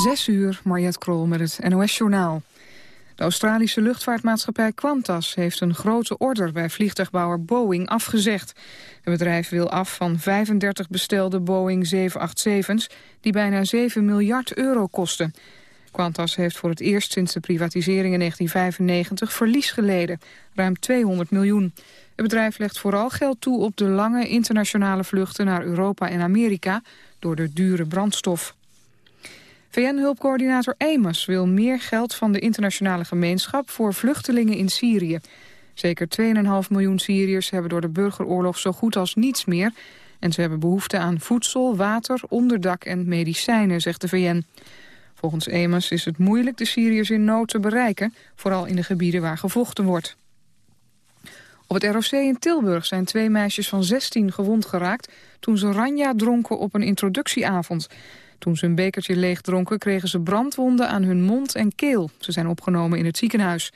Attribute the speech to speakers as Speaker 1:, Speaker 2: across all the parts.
Speaker 1: Zes uur, Mariette Krol met het NOS-journaal. De Australische luchtvaartmaatschappij Qantas heeft een grote order bij vliegtuigbouwer Boeing afgezegd. Het bedrijf wil af van 35 bestelde Boeing 787's die bijna 7 miljard euro kosten. Qantas heeft voor het eerst sinds de privatisering in 1995 verlies geleden, ruim 200 miljoen. Het bedrijf legt vooral geld toe op de lange internationale vluchten naar Europa en Amerika door de dure brandstof. VN-hulpcoördinator Amos wil meer geld van de internationale gemeenschap voor vluchtelingen in Syrië. Zeker 2,5 miljoen Syriërs hebben door de burgeroorlog zo goed als niets meer. En ze hebben behoefte aan voedsel, water, onderdak en medicijnen, zegt de VN. Volgens Amos is het moeilijk de Syriërs in nood te bereiken, vooral in de gebieden waar gevochten wordt. Op het ROC in Tilburg zijn twee meisjes van 16 gewond geraakt toen ze ranja dronken op een introductieavond. Toen ze een bekertje leeg dronken kregen ze brandwonden aan hun mond en keel. Ze zijn opgenomen in het ziekenhuis.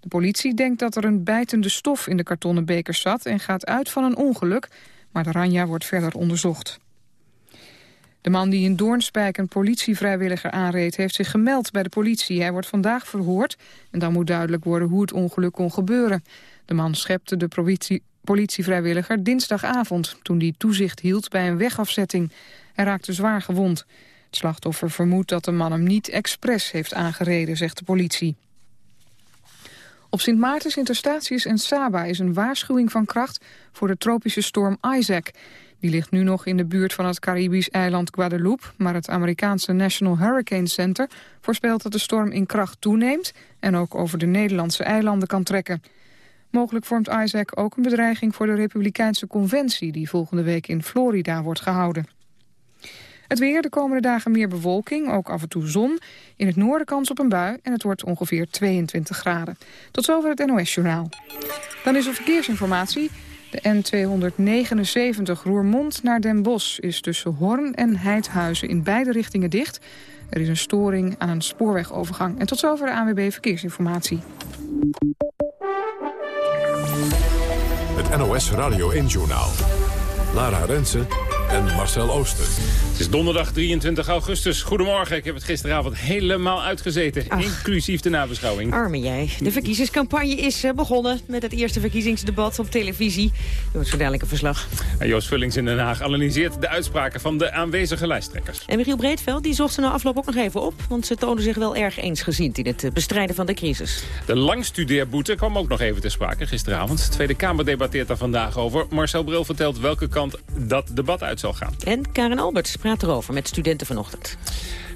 Speaker 1: De politie denkt dat er een bijtende stof in de kartonnen bekers zat... en gaat uit van een ongeluk, maar de ranja wordt verder onderzocht. De man die in Doornspijk een politievrijwilliger aanreed... heeft zich gemeld bij de politie. Hij wordt vandaag verhoord en dan moet duidelijk worden hoe het ongeluk kon gebeuren. De man schepte de politie, politievrijwilliger dinsdagavond... toen die toezicht hield bij een wegafzetting. Hij raakte zwaar gewond. Het slachtoffer vermoedt dat de man hem niet expres heeft aangereden, zegt de politie. Op Sint Maarten, Sint Eustatius en Saba is een waarschuwing van kracht voor de tropische storm Isaac. Die ligt nu nog in de buurt van het Caribisch eiland Guadeloupe, maar het Amerikaanse National Hurricane Center voorspelt dat de storm in kracht toeneemt en ook over de Nederlandse eilanden kan trekken. Mogelijk vormt Isaac ook een bedreiging voor de Republikeinse Conventie die volgende week in Florida wordt gehouden. Het weer, de komende dagen meer bewolking, ook af en toe zon. In het noorden kans op een bui en het wordt ongeveer 22 graden. Tot zover het NOS-journaal. Dan is er verkeersinformatie. De N279 Roermond naar Den Bosch is tussen Horn en Heidhuizen in beide richtingen dicht. Er is een storing aan een spoorwegovergang. En tot zover de ANWB Verkeersinformatie.
Speaker 2: Het NOS Radio 1-journaal. Lara Rensen en Marcel Ooster.
Speaker 3: Het is donderdag 23 augustus. Goedemorgen, ik heb het gisteravond helemaal uitgezeten. Inclusief de nabeschouwing.
Speaker 4: Arme jij. De verkiezingscampagne is eh, begonnen met het eerste verkiezingsdebat op televisie. Je wordt zo dadelijk een verslag.
Speaker 3: En Joost Vullings in Den Haag analyseert de uitspraken van de aanwezige lijsttrekkers.
Speaker 4: En Michiel Breedveld die zocht ze na afloop ook nog even op. Want ze tonen zich wel erg eensgezind in het eh, bestrijden van de crisis.
Speaker 3: De langstudeerboete kwam ook nog even te sprake gisteravond. De Tweede Kamer debatteert daar vandaag over. Marcel Bril vertelt welke kant dat debat uit zal gaan.
Speaker 4: En Karen Alberts praat erover met studenten vanochtend.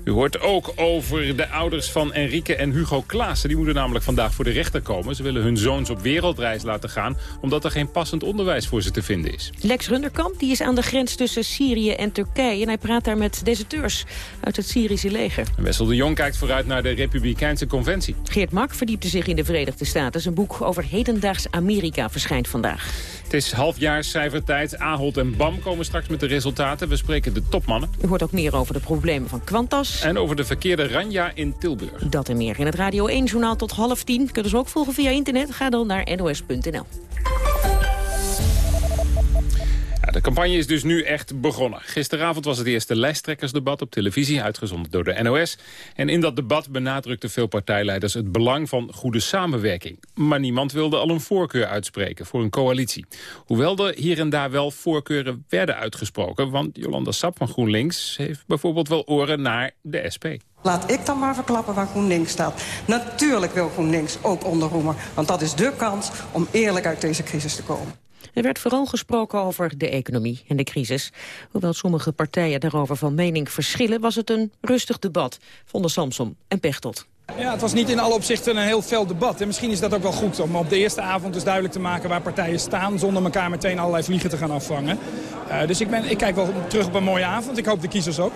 Speaker 3: U hoort ook over de ouders van Enrique en Hugo Klaassen. Die moeten namelijk vandaag voor de rechter komen. Ze willen hun zoons op wereldreis laten gaan... omdat er geen passend onderwijs voor ze te vinden is.
Speaker 4: Lex Runderkamp die is aan de grens tussen Syrië en Turkije... en hij praat daar met deserteurs uit het Syrische leger.
Speaker 3: En Wessel de Jong kijkt vooruit naar de Republikeinse Conventie.
Speaker 4: Geert Mak verdiepte zich in de Verenigde Staten. Zijn boek over hedendaags Amerika verschijnt vandaag.
Speaker 3: Het is halfjaarscijfertijd. Ahold en BAM komen straks met de resultaten. We spreken de topmannen.
Speaker 4: U hoort ook meer over de problemen van
Speaker 3: En over de verkeerde Ranja in Tilburg.
Speaker 4: Dat en meer in het Radio 1-journaal tot half tien. Kunnen ze ook volgen via internet. Ga dan naar nos.nl.
Speaker 3: de campagne is dus nu echt begonnen. Gisteravond was het eerste lijsttrekkersdebat op televisie, uitgezonden door de NOS. En in dat debat benadrukten veel partijleiders het belang van goede samenwerking. Maar niemand wilde al een voorkeur uitspreken voor een coalitie. Hoewel er hier en daar wel voorkeuren werden uitgesproken. Want Jolanda Sap van GroenLinks heeft bijvoorbeeld wel oren naar de SP.
Speaker 5: Laat ik dan maar verklappen waar GroenLinks staat. Natuurlijk wil GroenLinks ook onderroemen. Want dat is de kans om eerlijk uit deze crisis te komen.
Speaker 4: Er werd vooral gesproken over de economie en de crisis. Hoewel sommige partijen daarover van mening verschillen... was het een rustig debat, vonden Samson en Pechtold.
Speaker 6: Ja, het was niet in alle opzichten een heel fel debat. En misschien is dat ook wel goed om op de eerste avond dus duidelijk te maken waar partijen staan... zonder elkaar meteen allerlei vliegen te gaan afvangen. Uh, dus ik, ben, ik kijk wel terug op een mooie avond. Ik hoop de kiezers ook.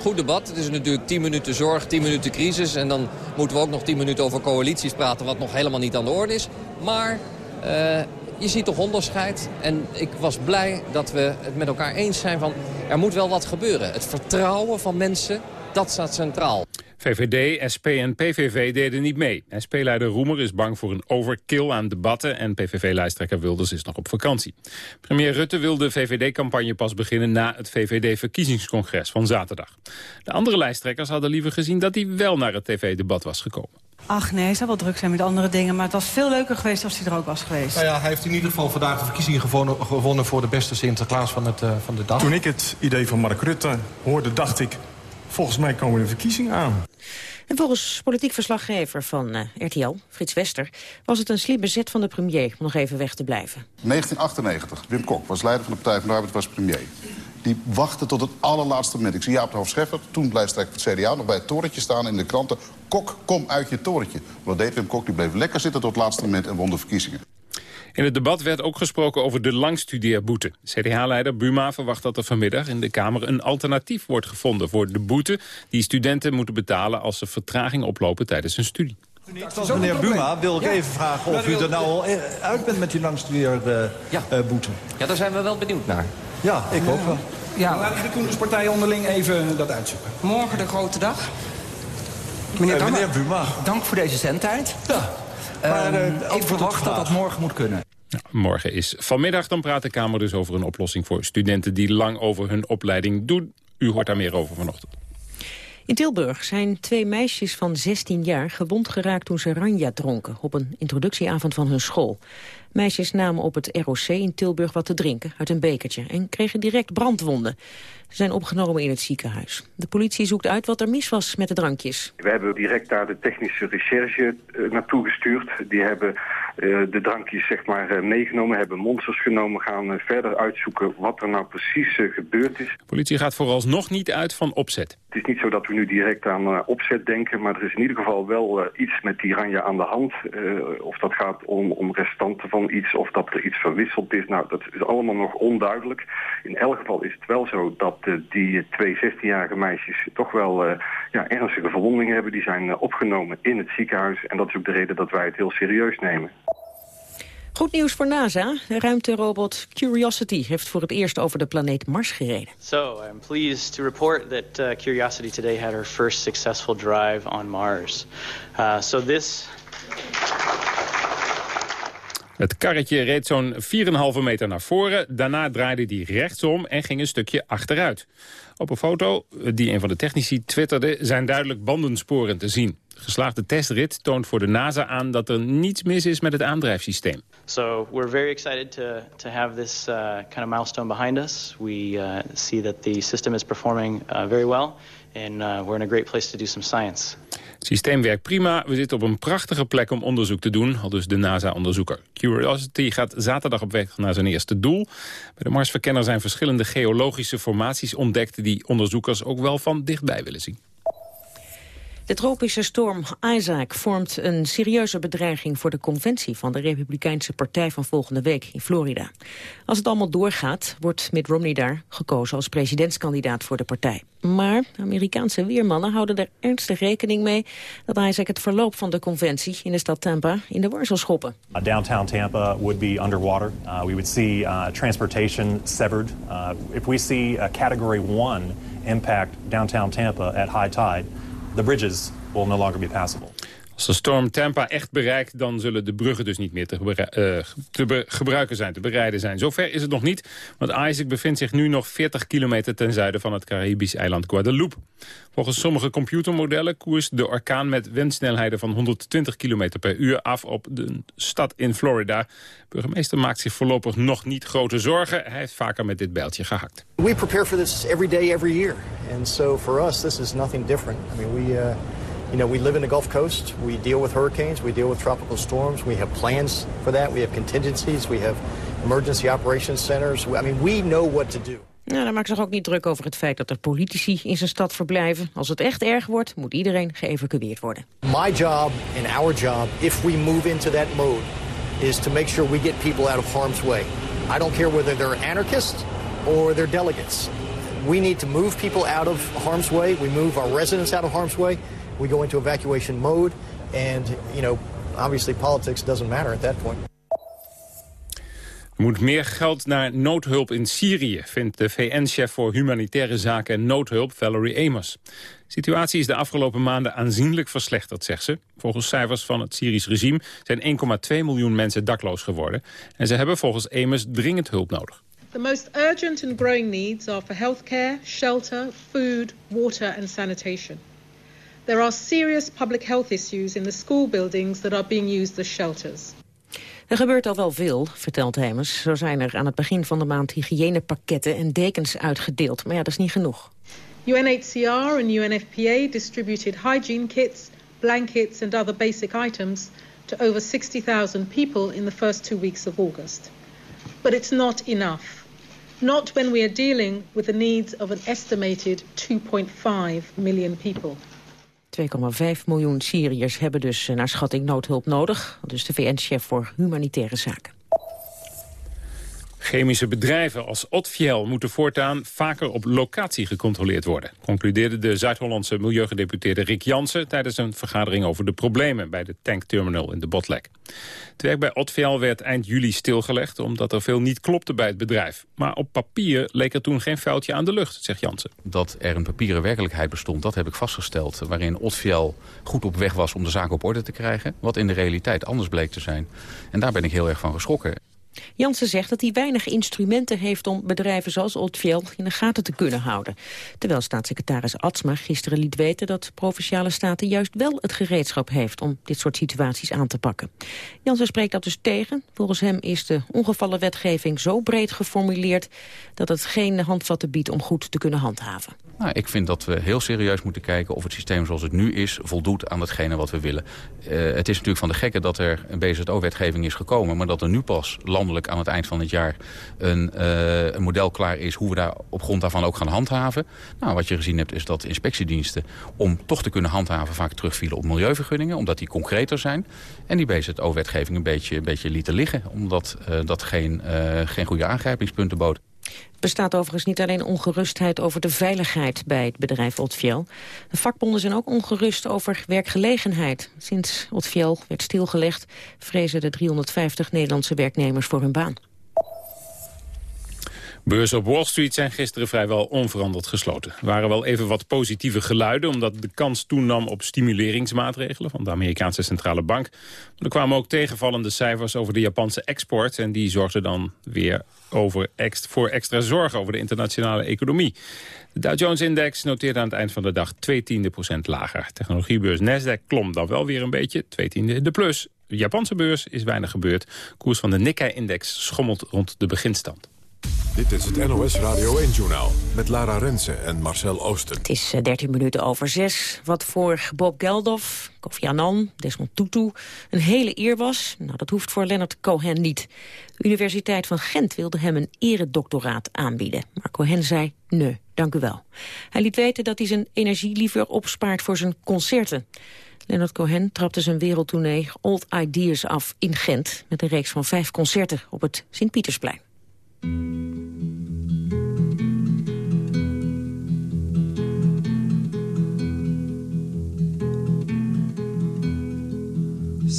Speaker 7: Goed debat. Het is natuurlijk 10 minuten zorg, 10 minuten crisis. En dan moeten we ook nog 10 minuten over coalities praten... wat nog helemaal niet aan de orde is. Maar uh, je ziet toch onderscheid. En ik was blij dat we het met elkaar eens zijn van... er moet wel wat gebeuren. Het vertrouwen van mensen Dat staat centraal.
Speaker 3: VVD, SP en PVV deden niet mee. SP-leider Roemer is bang voor een overkill aan debatten... en PVV-lijsttrekker Wilders is nog op vakantie. Premier Rutte wil de VVD-campagne pas beginnen... na het VVD-verkiezingscongres van zaterdag. De andere lijsttrekkers hadden liever gezien dat hij wel naar het tv-debat was gekomen.
Speaker 8: Ach nee, hij zou wel druk zijn met andere dingen. Maar het was veel leuker geweest als hij er ook was geweest.
Speaker 9: Nou ja, hij heeft in ieder geval vandaag de verkiezingen gewonnen, gewonnen voor de beste Sinterklaas van, het, uh, van de dag.
Speaker 10: Toen ik het idee van Mark Rutte hoorde, dacht ik... volgens mij komen de verkiezingen aan.
Speaker 4: En volgens politiek verslaggever van uh, RTL, Frits Wester... was het een slimme zet van de premier om nog even weg te blijven.
Speaker 11: 1998, Wim Kok was leider van de Partij van de Arbeid, was premier. Die wachtte tot het allerlaatste moment. Ik zie Jaap de Hoofd Scheffer, toen lijsttrekker van het CDA... nog bij het torentje staan in de kranten. Kok, kom uit je torentje. Wat deed Wim Kok? Die bleef lekker zitten tot het laatste moment en won de verkiezingen.
Speaker 3: In het debat werd ook gesproken over de langstudeerboete. CDA-leider Buma verwacht dat er vanmiddag in de Kamer een alternatief wordt gevonden voor de boete die studenten moeten betalen als ze vertraging oplopen tijdens hun studie.
Speaker 12: Als meneer Buma wil ik even vragen of u er nou al uit bent met die langstudeerboete. Ja.
Speaker 7: ja, daar zijn we wel benieuwd naar.
Speaker 12: Ja, ik ook wel.
Speaker 6: Ja, laat ik de Koenderspartij onderling even dat uitzoeken.
Speaker 5: Morgen de grote dag.
Speaker 12: Meneer, uh, meneer Buma.
Speaker 13: Dank voor deze zendtijd. Ja. Maar, uh, ik verwacht dat dat morgen moet kunnen.
Speaker 3: Ja, morgen is vanmiddag. Dan praat de Kamer dus over een oplossing voor studenten... die lang over hun opleiding doen. U hoort daar meer over vanochtend.
Speaker 4: In Tilburg zijn twee meisjes van 16 jaar gewond geraakt toen ze ranja dronken... op een introductieavond van hun school. Meisjes namen op het ROC in Tilburg wat te drinken uit een bekertje... en kregen direct brandwonden. Ze zijn opgenomen in het ziekenhuis. De politie zoekt uit wat er mis was met de drankjes.
Speaker 14: We hebben direct daar de technische recherche uh, naartoe gestuurd. Die hebben uh, de drankjes zeg maar, uh, meegenomen, hebben monsters genomen... gaan verder uitzoeken wat er nou precies gebeurd is.
Speaker 3: De politie gaat vooralsnog niet uit van opzet.
Speaker 14: Het is niet zo dat we nu direct aan opzet denken... maar er is in ieder geval wel iets met die ranja aan de hand. of dat gaat om, om restanten van iets of dat er iets verwisseld is. Nou, dat is allemaal nog onduidelijk. In elk geval is het wel zo dat uh, die twee 16-jarige meisjes toch wel uh, ja, ernstige verwondingen hebben. Die zijn uh, opgenomen in het ziekenhuis. En dat is ook de reden dat wij het heel serieus nemen.
Speaker 4: Goed nieuws voor NASA. De ruimterobot Curiosity heeft voor het eerst over de planeet Mars gereden.
Speaker 15: So, I'm pleased to report that uh, Curiosity today had her first successful drive on Mars. Uh, so this
Speaker 3: het karretje reed zo'n 4,5 meter naar voren. Daarna draaide hij rechtsom en ging een stukje achteruit. Op een foto die een van de technici twitterde... zijn duidelijk bandensporen te zien. De geslaagde testrit toont voor de NASA aan dat er niets mis is met het aandrijfsysteem.
Speaker 15: So we're very excited to, to have this uh, kind of milestone behind us. We uh, see that the system is performing uh, very well. And uh, we're in a great place to do some science.
Speaker 3: Het systeem werkt prima. We zitten op een prachtige plek om onderzoek te doen. Al dus de NASA-onderzoeker. Curiosity gaat zaterdag op weg naar zijn eerste doel. Bij de Marsverkenner zijn verschillende geologische formaties ontdekt... die onderzoekers ook wel van dichtbij willen zien.
Speaker 4: De tropische storm Isaac vormt een serieuze bedreiging voor de conventie van de Republikeinse Partij van volgende week in Florida. Als het allemaal doorgaat, wordt Mitt Romney daar gekozen als presidentskandidaat voor de partij. Maar Amerikaanse weermannen houden er ernstig rekening mee dat Isaac het verloop van de conventie in de stad Tampa in de war zal schoppen.
Speaker 16: Uh, downtown Tampa would be underwater. Uh, we would see uh, transportation severed. Uh, if we see a category 1 impact downtown Tampa at high tide, the bridges will no longer be passable.
Speaker 3: Als de storm Tampa echt bereikt, dan zullen de bruggen dus niet meer te, uh, te gebruiken zijn, te bereiden zijn. Zover is het nog niet, want Isaac bevindt zich nu nog 40 kilometer ten zuiden van het Caribisch eiland Guadeloupe. Volgens sommige computermodellen koerst de orkaan met windsnelheden van 120 kilometer per uur af op de stad in Florida. Burgemeester maakt zich voorlopig nog niet grote zorgen. Hij heeft vaker met dit bijltje gehakt.
Speaker 17: We prepare for this every day, every year. And so for us, this is nothing different. I mean, we... Uh... You know, we live in the Gulf Coast. We deal with hurricanes. We deal with tropical storms. We have plans for that. We have contingencies. We have emergency operations centers. I mean, we know what to do.
Speaker 4: Nou, dan maakt zich ook niet druk over het feit dat er politici in zijn stad verblijven. Als het echt erg wordt, moet iedereen geëvacueerd worden.
Speaker 17: My job and our job, if we move into that mode, is to make sure we get people out of harm's way. I don't care whether they're anarchists or they're delegates. We need to move people out of harm's way. We move our residents out of harm's way we go into evacuation mode. And, you know, obviously politics doesn't matter at that point.
Speaker 3: Er moet meer geld naar noodhulp in Syrië, vindt de VN-chef voor humanitaire zaken en noodhulp Valerie Amos. De situatie is de afgelopen maanden aanzienlijk verslechterd, zegt ze. Volgens cijfers van het Syrisch regime zijn 1,2 miljoen mensen dakloos geworden. En ze hebben volgens Amos dringend hulp nodig.
Speaker 18: The most urgent and growing needs are for healthcare, shelter, food, water and sanitation. There are serious public health issues in the school buildings that are being used as shelters.
Speaker 4: Er gebeurt al wel veel, vertelt Hemers. Zo zijn er aan het begin van de maand hygiënepakketten en dekens uitgedeeld. Maar ja, dat is niet genoeg.
Speaker 18: UNHCR and UNFPA distributed hygiene kits, blankets and other basic items to over 60,000 people in the first two weeks of August. But it's not enough. Not when we are dealing with the needs of an estimated 2.5 million people.
Speaker 4: 2,5 miljoen Syriërs hebben dus eh, naar schatting noodhulp nodig. Dus de VN-chef voor humanitaire zaken.
Speaker 3: Chemische bedrijven als Otfiel moeten voortaan vaker op locatie gecontroleerd worden, concludeerde de Zuid-Hollandse milieugedeputeerde Rick Jansen tijdens een vergadering over de problemen bij de tankterminal in de Botlek. Het werk bij Otfiel werd eind juli stilgelegd omdat er veel niet klopte bij het bedrijf. Maar op papier leek er toen geen vuiltje aan de lucht, zegt Jansen.
Speaker 19: Dat er een papieren werkelijkheid bestond, dat heb ik vastgesteld, waarin Otfiel goed op weg was om de zaak op orde te krijgen, wat in de realiteit anders bleek te zijn. En daar ben ik heel erg van geschrokken.
Speaker 4: Jansen zegt dat hij weinig instrumenten heeft om bedrijven zoals Oldfiel in de gaten te kunnen houden. Terwijl staatssecretaris Atsma gisteren liet weten dat Provinciale Staten juist wel het gereedschap heeft om dit soort situaties aan te pakken. Jansen spreekt dat dus tegen. Volgens hem is de ongevallenwetgeving zo breed geformuleerd dat het geen handvatten biedt om goed te kunnen handhaven.
Speaker 19: Nou, ik vind dat we heel serieus moeten kijken of het systeem zoals het nu is voldoet aan hetgene wat we willen. Uh, het is natuurlijk van de gekke dat er een BZO-wetgeving is gekomen, maar dat er nu pas landelijk aan het eind van het jaar een, uh, een, model klaar is hoe we daar op grond daarvan ook gaan handhaven. Nou, wat je gezien hebt is dat inspectiediensten om toch te kunnen handhaven vaak terugvielen op milieuvergunningen, omdat die concreter zijn. En die BZO-wetgeving een beetje, een beetje lieten liggen, omdat uh, dat geen, geen goede aangrijpingspunten bood
Speaker 4: bestaat overigens niet alleen ongerustheid over de veiligheid bij het bedrijf Otfiel. De vakbonden zijn ook ongerust over werkgelegenheid. Sinds Otfiel werd stilgelegd vrezen de 350 Nederlandse werknemers voor hun baan.
Speaker 3: Beurzen op Wall Street zijn gisteren vrijwel onveranderd gesloten. Er waren wel even wat positieve geluiden... omdat de kans toenam op stimuleringsmaatregelen van de Amerikaanse Centrale Bank. Maar er kwamen ook tegenvallende cijfers over de Japanse export... en die zorgden dan weer over voor extra zorg over de internationale economie. De Dow Jones-index noteerde aan het eind van de dag 2 tiende procent lager. Technologiebeurs Nasdaq klom dan wel weer een beetje, 2 tiende de plus. De Japanse beurs is weinig gebeurd. Koers van de Nikkei-index schommelt rond de beginstand.
Speaker 2: Dit is het NOS Radio 1-journaal met Lara Rensen en Marcel Oosten.
Speaker 4: Het is 13 eh, minuten over 6. Wat voor Bob Geldof, Kofi Annan, Desmond Tutu een hele eer was... nou, dat hoeft voor Leonard Cohen niet. De Universiteit van Gent wilde hem een eredoctoraat aanbieden. Maar Cohen zei, nee, dank u wel. Hij liet weten dat hij zijn energie liever opspaart voor zijn concerten. Leonard Cohen trapte zijn wereldtournee Old Ideas af in Gent... met een reeks van vijf concerten op het Sint-Pietersplein.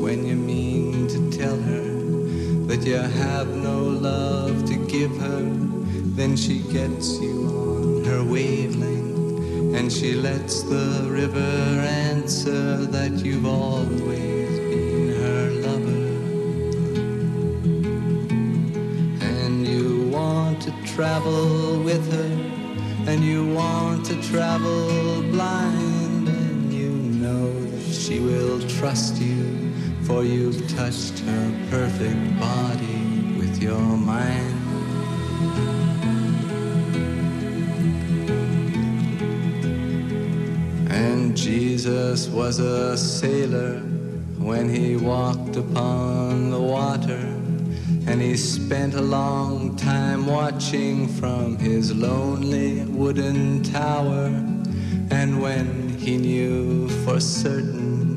Speaker 20: when you mean to tell her that you have no love to give her, then she gets you on her wavelength. And she lets the river answer that you've always been her lover. And you want to travel with her, and you want to travel blind, and you know that she will trust you, for you've touched her perfect body with your mind. And Jesus was a sailor when he walked upon the water. And he spent a long time watching from his lonely wooden tower. And when he knew for certain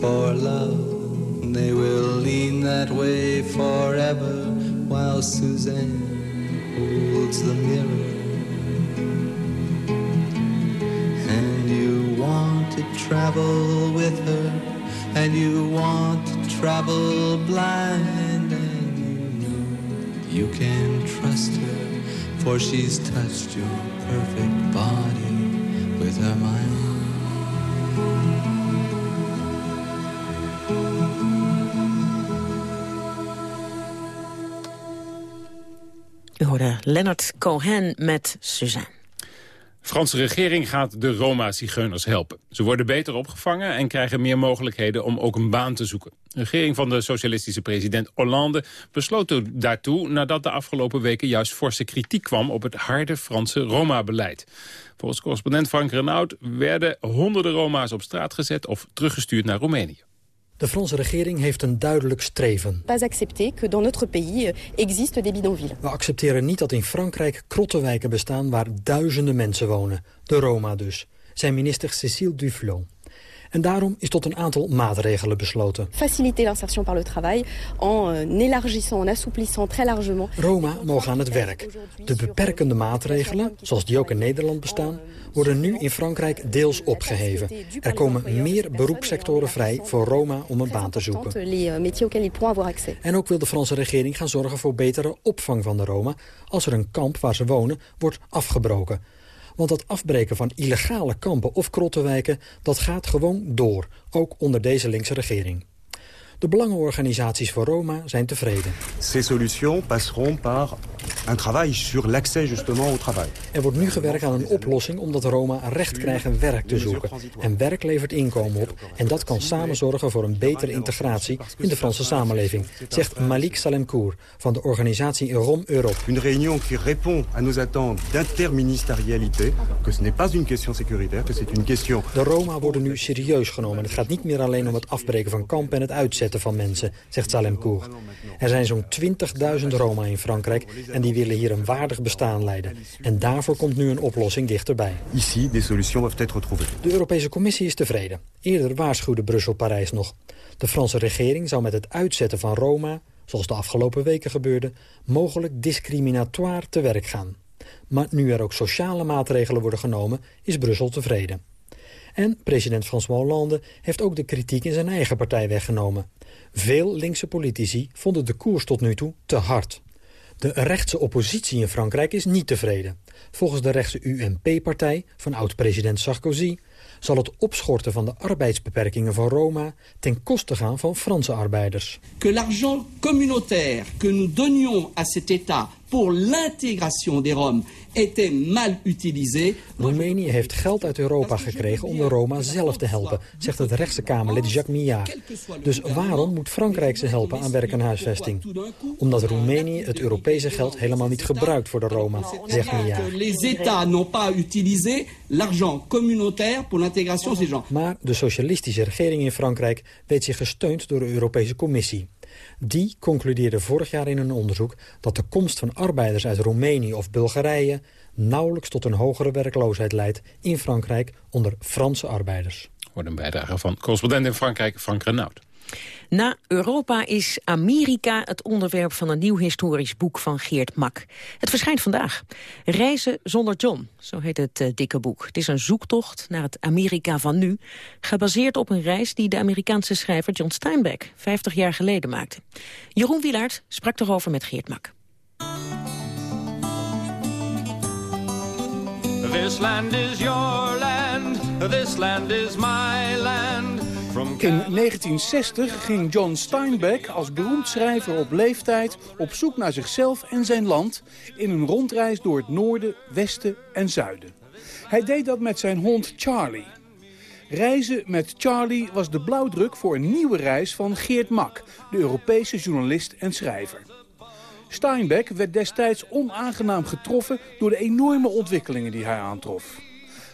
Speaker 20: for love. They will lean that way forever while Suzanne holds the mirror. And you want to travel with her, and you want to travel blind, and you know you can trust her for she's touched your perfect body with her mind.
Speaker 4: U hoorde Leonard Cohen met Suzanne.
Speaker 3: De Franse regering gaat de Roma-zigeuners helpen. Ze worden beter opgevangen en krijgen meer mogelijkheden om ook een baan te zoeken. De regering van de socialistische president Hollande besloot daartoe... nadat de afgelopen weken juist forse kritiek kwam op het harde Franse Roma-beleid. Volgens correspondent Frank Renaud werden honderden Roma's op straat gezet... of teruggestuurd naar Roemenië.
Speaker 21: De Franse regering heeft een duidelijk streven.
Speaker 22: Pas accepter que dans notre pays euh, existent des bidonvilles.
Speaker 21: We accepteren niet dat in Frankrijk krottenwijken bestaan waar duizenden mensen wonen. De Roma dus, zei minister Cécile Duflot. En daarom is tot een aantal maatregelen besloten.
Speaker 22: Faciliter l'insertion par le travail en euh, élargissant, en assouplissant très largement.
Speaker 21: Roma mogen aan het werk. De beperkende maatregelen, zoals die ook in Nederland bestaan, worden nu in Frankrijk deels opgeheven. Er komen meer beroepssectoren vrij voor Roma om een baan te zoeken.
Speaker 22: euh,
Speaker 21: En ook wil de Franse regering gaan zorgen voor betere opvang van de Roma... als er een kamp waar ze wonen wordt afgebroken. Want het afbreken van illegale kampen of krottenwijken... dat gaat gewoon door, ook onder deze linkse regering. De belangenorganisaties voor Roma zijn tevreden.
Speaker 23: Ces solutions passeront par un travail sur l'accès justement au travail.
Speaker 21: Er wordt nu gewerkt aan een oplossing omdat Roma recht krijgen werk te zoeken. En werk levert inkomen op. En dat kan samen zorgen voor een betere integratie in de Franse samenleving, zegt Malik Salemkour van de organisatie Rom Europe.
Speaker 23: Une réunion qui répond à nos attentes d'interministérialité, que ce n'est pas une question sécuritaire, que c'est une question...
Speaker 21: De Roma worden nu serieus genomen. Het gaat niet meer alleen om het afbreken van kampen en het uitzetten van mensen, zegt Salemkour. Er zijn zo'n 20.000 Roma in Frankrijk en die willen hier een waardig bestaan leiden. En daarvoor komt nu een oplossing dichterbij.
Speaker 23: Ici, des solutions doivent être trouvées.
Speaker 21: De Europese Commissie is tevreden. Eerder waarschuwde Brussel-Parijs nog. De Franse regering zou met het uitzetten van Roma, zoals de afgelopen weken gebeurde, mogelijk discriminatoire te werk gaan. Maar nu er ook sociale maatregelen worden genomen, is Brussel tevreden. En president François Hollande heeft ook de kritiek in zijn eigen partij weggenomen. Veel linkse politici vonden de koers tot nu toe te hard. De rechtse oppositie in Frankrijk is niet tevreden. Volgens de rechtse UMP-partij van oud-president Sarkozy zal het opschorten van de arbeidsbeperkingen van Roma ten koste gaan van Franse arbeiders.
Speaker 24: Que l'argent communautaire que nous donnions à cet État pour l'intégration des Roms.
Speaker 21: Roemenië heeft geld uit Europa gekregen om de Roma zelf te helpen, zegt het rechtse Kamerlid Jacques Millard. Dus waarom moet Frankrijk ze helpen aan werk en huisvesting? Omdat Roemenië het Europese geld helemaal niet gebruikt voor de Roma, zegt Millard. Maar de socialistische regering in Frankrijk weet zich gesteund door de Europese Commissie. Die concludeerde vorig jaar in een onderzoek dat de komst van arbeiders uit Roemenië of Bulgarije nauwelijks tot een hogere werkloosheid leidt in Frankrijk onder Franse arbeiders.
Speaker 3: Wordt een bijdrage van correspondent in Frankrijk, Frank Renaud.
Speaker 4: Na Europa is Amerika het onderwerp van een nieuw historisch boek van Geert Mak. Het verschijnt vandaag. Reizen zonder John, zo heet het uh, dikke boek. Het is een zoektocht naar het Amerika van nu, gebaseerd op een reis die de Amerikaanse schrijver John Steinbeck 50 jaar geleden maakte. Jeroen Wielaert sprak erover met Geert Mak.
Speaker 25: This land is your land, this land is my land.
Speaker 26: In 1960 ging John Steinbeck als beroemd schrijver op leeftijd op zoek naar zichzelf en zijn land in een rondreis door het noorden, westen en zuiden. Hij deed dat met zijn hond Charlie. Reizen met Charlie was de blauwdruk voor een nieuwe reis van Geert Mak, de Europese journalist en schrijver. Steinbeck werd destijds onaangenaam getroffen door de enorme ontwikkelingen die hij aantrof.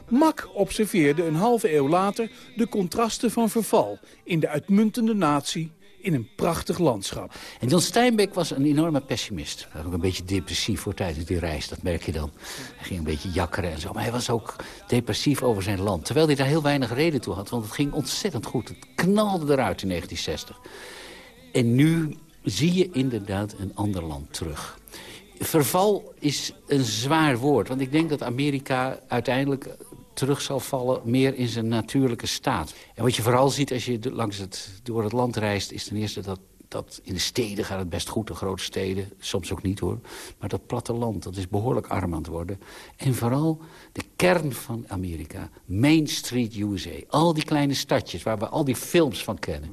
Speaker 26: Mak observeerde een halve eeuw later de contrasten van verval in de uitmuntende natie in een prachtig landschap.
Speaker 27: En John Steinbeck was een enorme pessimist. Hij was ook een beetje depressief voor tijdens die reis, dat merk je dan. Hij ging een beetje jakkeren en zo, maar hij was ook depressief over zijn land. Terwijl hij daar heel weinig reden toe had, want het ging ontzettend goed. Het knalde eruit in 1960. En nu zie je inderdaad een ander land terug. Verval is een zwaar woord, want ik denk dat Amerika uiteindelijk terug zal vallen meer in zijn natuurlijke staat. En wat je vooral ziet als je langs het, door het land reist... is ten eerste dat, dat in de steden gaat het best goed, de grote steden. Soms ook niet hoor. Maar dat platteland, dat is behoorlijk arm aan het worden. En vooral de kern van Amerika, Main Street USA. Al die kleine stadjes waar we al die films van kennen.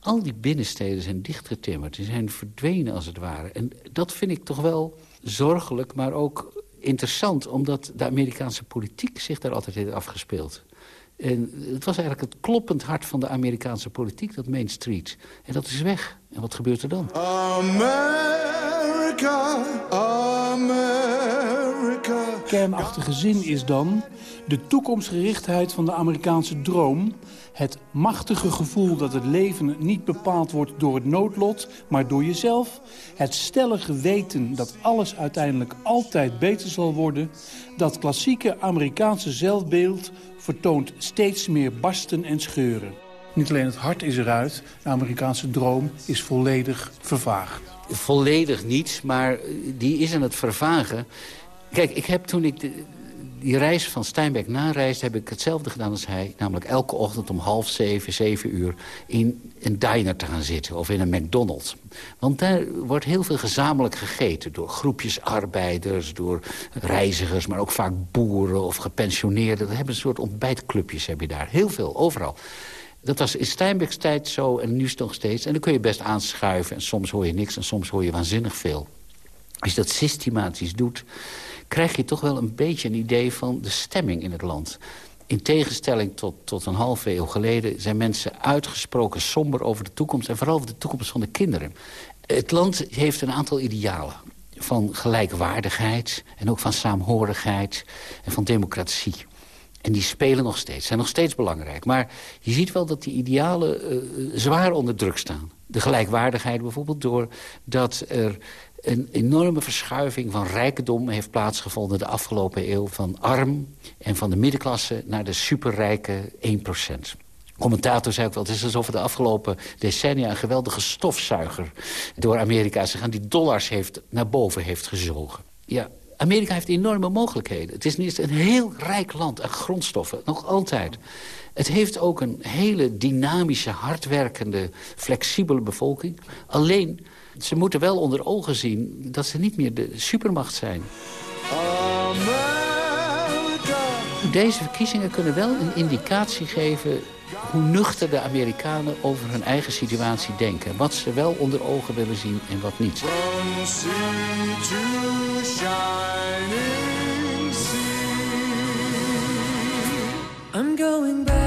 Speaker 27: Al die binnensteden zijn dichtgetimmerd. Die zijn verdwenen als het ware. En dat vind ik toch wel zorgelijk, maar ook interessant... omdat de Amerikaanse politiek zich daar altijd heeft afgespeeld. En het was eigenlijk het kloppend hart van de Amerikaanse politiek, dat Main Street. En dat is weg. En wat gebeurt er dan?
Speaker 26: America, America. Kernachtige zin is dan de toekomstgerichtheid van de Amerikaanse droom... het machtige gevoel dat het leven niet bepaald wordt door het noodlot... maar door jezelf, het stellige weten dat alles uiteindelijk altijd beter zal worden... dat klassieke Amerikaanse zelfbeeld vertoont steeds meer barsten en scheuren. Niet alleen het hart is eruit, de Amerikaanse droom is volledig vervaagd.
Speaker 27: Volledig niet, maar die is aan het vervagen. Kijk, ik heb toen ik die reis van Steinbeck nareisde, heb ik hetzelfde gedaan als hij. Namelijk elke ochtend om half zeven, zeven uur in een diner te gaan zitten. Of in een McDonald's. Want daar wordt heel veel gezamenlijk gegeten. Door groepjes arbeiders, door reizigers, maar ook vaak boeren of gepensioneerden. Dat hebben een soort ontbijtclubjes heb je daar. Heel veel, overal. Dat was in Steinbecks tijd zo en nu nog steeds. En dan kun je best aanschuiven en soms hoor je niks en soms hoor je waanzinnig veel. Als je dat systematisch doet, krijg je toch wel een beetje een idee van de stemming in het land. In tegenstelling tot, tot een halve eeuw geleden zijn mensen uitgesproken somber over de toekomst... en vooral over de toekomst van de kinderen. Het land heeft een aantal idealen van gelijkwaardigheid en ook van saamhorigheid en van democratie. En die spelen nog steeds, zijn nog steeds belangrijk. Maar je ziet wel dat die idealen uh, zwaar onder druk staan. De gelijkwaardigheid bijvoorbeeld doordat er een enorme verschuiving van rijkdom heeft plaatsgevonden... de afgelopen eeuw van arm en van de middenklasse naar de superrijke 1% Commentator zei ook wel, het is alsof de afgelopen decennia... een geweldige stofzuiger door Amerika is gegaan... die dollars heeft, naar boven heeft gezogen. Ja, Amerika heeft enorme mogelijkheden. Het is niet een heel rijk land aan grondstoffen, nog altijd. Het heeft ook een hele dynamische, hardwerkende, flexibele bevolking. Alleen ze moeten wel onder ogen zien dat ze niet meer de supermacht zijn. deze verkiezingen kunnen wel een indicatie geven hoe nuchter de Amerikanen over hun eigen situatie denken. Wat ze wel onder ogen willen zien en wat niet.
Speaker 25: I'm going back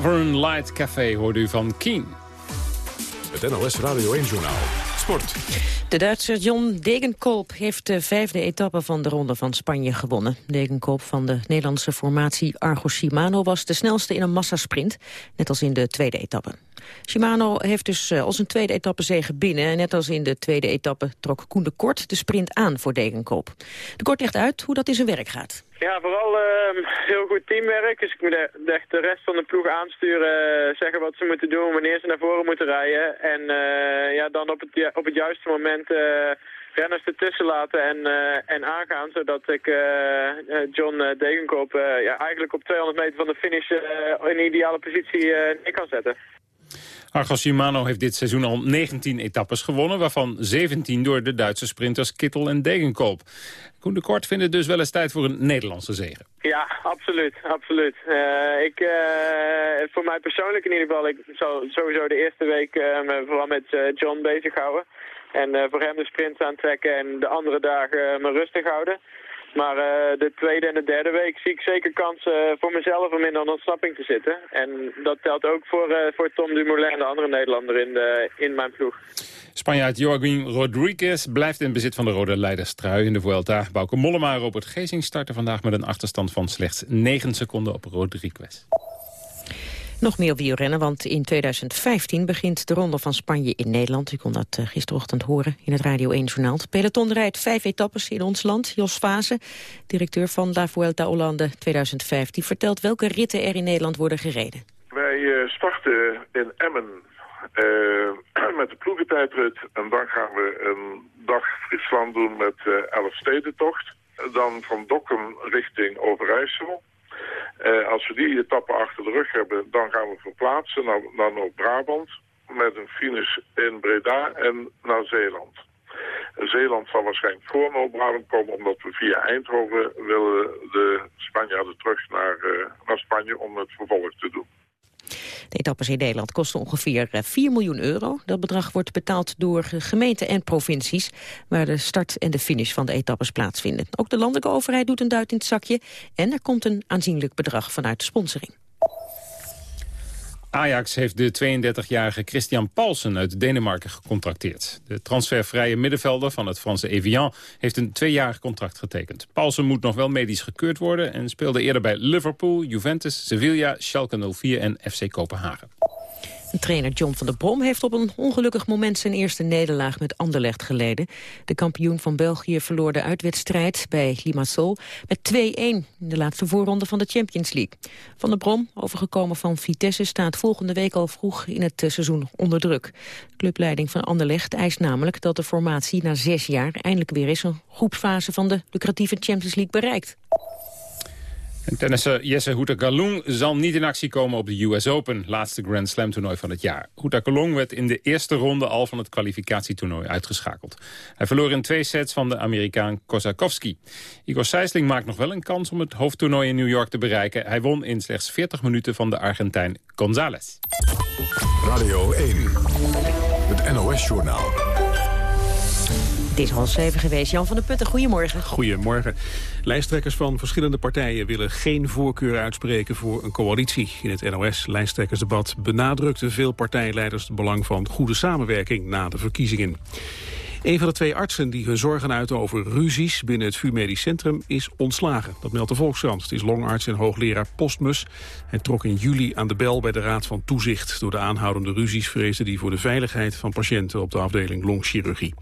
Speaker 25: Sovereign Light
Speaker 3: Café hoorde u van Keen.
Speaker 2: Het NOS Radio 1-journaal. Sport.
Speaker 4: De Duitser John Degenkolb heeft de vijfde etappe van de Ronde van Spanje gewonnen. Degenkolb van de Nederlandse formatie Argo Shimano was de snelste in een massasprint, net als in de tweede etappe. Shimano heeft dus eh, als een tweede etappe zegen binnen. En net als in de tweede etappe trok Koen de Kort de sprint aan voor Degenkolb. De Kort legt uit hoe dat in zijn werk gaat.
Speaker 28: Ja, vooral ehm, heel goed teamwerk. Dus ik moet e- echt de rest van de ploeg aansturen, eh, zeggen wat ze moeten doen, wanneer ze naar voren moeten rijden. En eh, ja, dan op het, op het juiste moment renners ertussen laten en, en aangaan. Zodat ik John Degenkoop ja, eigenlijk op 200 meter van de finish in een ideale positie neer kan zetten.
Speaker 3: Argo Shimano heeft dit seizoen al 19 etappes gewonnen... waarvan 17 door de Duitse sprinters Kittel en Degenkoop. Koen de Kort vindt het dus wel eens tijd voor een Nederlandse zegen.
Speaker 28: Ja, absoluut, absoluut. Eh, ik, eh, voor mij persoonlijk in ieder geval, ik zal sowieso de eerste week eh, me vooral met John bezighouden. En voor hem de sprints aantrekken en de andere dagen me rustig houden. Maar eh, de tweede en de derde week zie ik zeker kansen eh, voor mezelf om in een ontsnapping te zitten. En dat telt ook voor, eh, voor Tom Dumoulin, de andere Nederlander in, de, in mijn ploeg.
Speaker 3: Spanjaard Joaquin Rodriguez blijft in bezit van de rode leiderstrui in de Vuelta. Bauke Mollema en Robert Gezing starten vandaag met een achterstand van slechts 9 seconden op Rodriguez.
Speaker 4: Nog meer wielrennen, want in 2015 begint de Ronde van Spanje in Nederland. U kon dat uh, gisterochtend horen in het Radio 1-journaal. Het peloton rijdt vijf etappes in ons land. Jos Vase, directeur van La Vuelta Hollande 2015, vertelt welke ritten er in Nederland worden gereden.
Speaker 29: Wij uh, starten in Emmen uh, met de ploegentijdrit. En dan gaan we een dag Friesland doen met elf stedentocht. Dan van Dokkum richting Overijssel. Uh, als we die etappe achter de rug hebben, dan gaan we verplaatsen naar, naar Noord-Brabant. Met een finish in Breda en naar Zeeland. Zeeland zal waarschijnlijk voor Noord-Brabant komen, omdat we via Eindhoven willen de Spanjaarden terug naar, uh, naar Spanje om het vervolg te doen.
Speaker 4: De etappes in Nederland kosten ongeveer 4 eh, miljoen euro. Dat bedrag wordt betaald door gemeenten en provincies... waar de start en de finish van de etappes plaatsvinden. Ook de landelijke overheid doet een duit in het zakje... en er komt een aanzienlijk bedrag vanuit sponsoring.
Speaker 3: Ajax heeft de 32-jarige Christian Paulsen uit Denemarken gecontracteerd. De transfervrije middenvelder van het Franse Evian heeft een tweejarig contract getekend. Paulsen moet nog wel medisch gekeurd worden en speelde eerder bij Liverpool, Juventus, Sevilla, Schalke 04 en FC Kopenhagen.
Speaker 4: Trainer John van der Brom heeft op een ongelukkig moment zijn eerste nederlaag met Anderlecht geleden. De kampioen van België verloor de uitwedstrijd bij Limassol met 2-1 in de laatste voorronde van de Champions League. Van der Brom, overgekomen van Vitesse, staat volgende week al vroeg in het eh, seizoen onder druk. Clubleiding van Anderlecht eist namelijk dat de formatie na zes jaar eindelijk weer eens een groepsfase van de lucratieve Champions League bereikt.
Speaker 3: En tennisser Jesse Houta-Galung zal niet in actie komen op de US Open, laatste Grand Slam toernooi van het jaar. Houta-Galung werd in de eerste ronde al van het kwalificatietoernooi uitgeschakeld. Hij verloor in twee sets van de Amerikaan Kosakowski. Igor Sijsling maakt nog wel een kans om het hoofdtoernooi in New York te bereiken. Hij won in slechts 40 minuten van de Argentijn González.
Speaker 2: Radio 1, het NOS-journaal.
Speaker 4: Is half zeven geweest. Jan van der Putten, goedemorgen.
Speaker 26: Goedemorgen. Lijsttrekkers van verschillende partijen willen geen voorkeur uitspreken voor een coalitie. In het NOS-lijsttrekkersdebat benadrukten veel partijleiders het belang van goede samenwerking na de verkiezingen. Een van de twee artsen die hun zorgen uiten over ruzies binnen het VU Medisch Centrum is ontslagen. Dat meldt de Volkskrant. Het is longarts en hoogleraar Postmus. Hij trok in juli aan de bel bij de Raad van Toezicht. Door de aanhoudende ruzies vreesde hij voor de veiligheid van patiënten op de afdeling longchirurgie.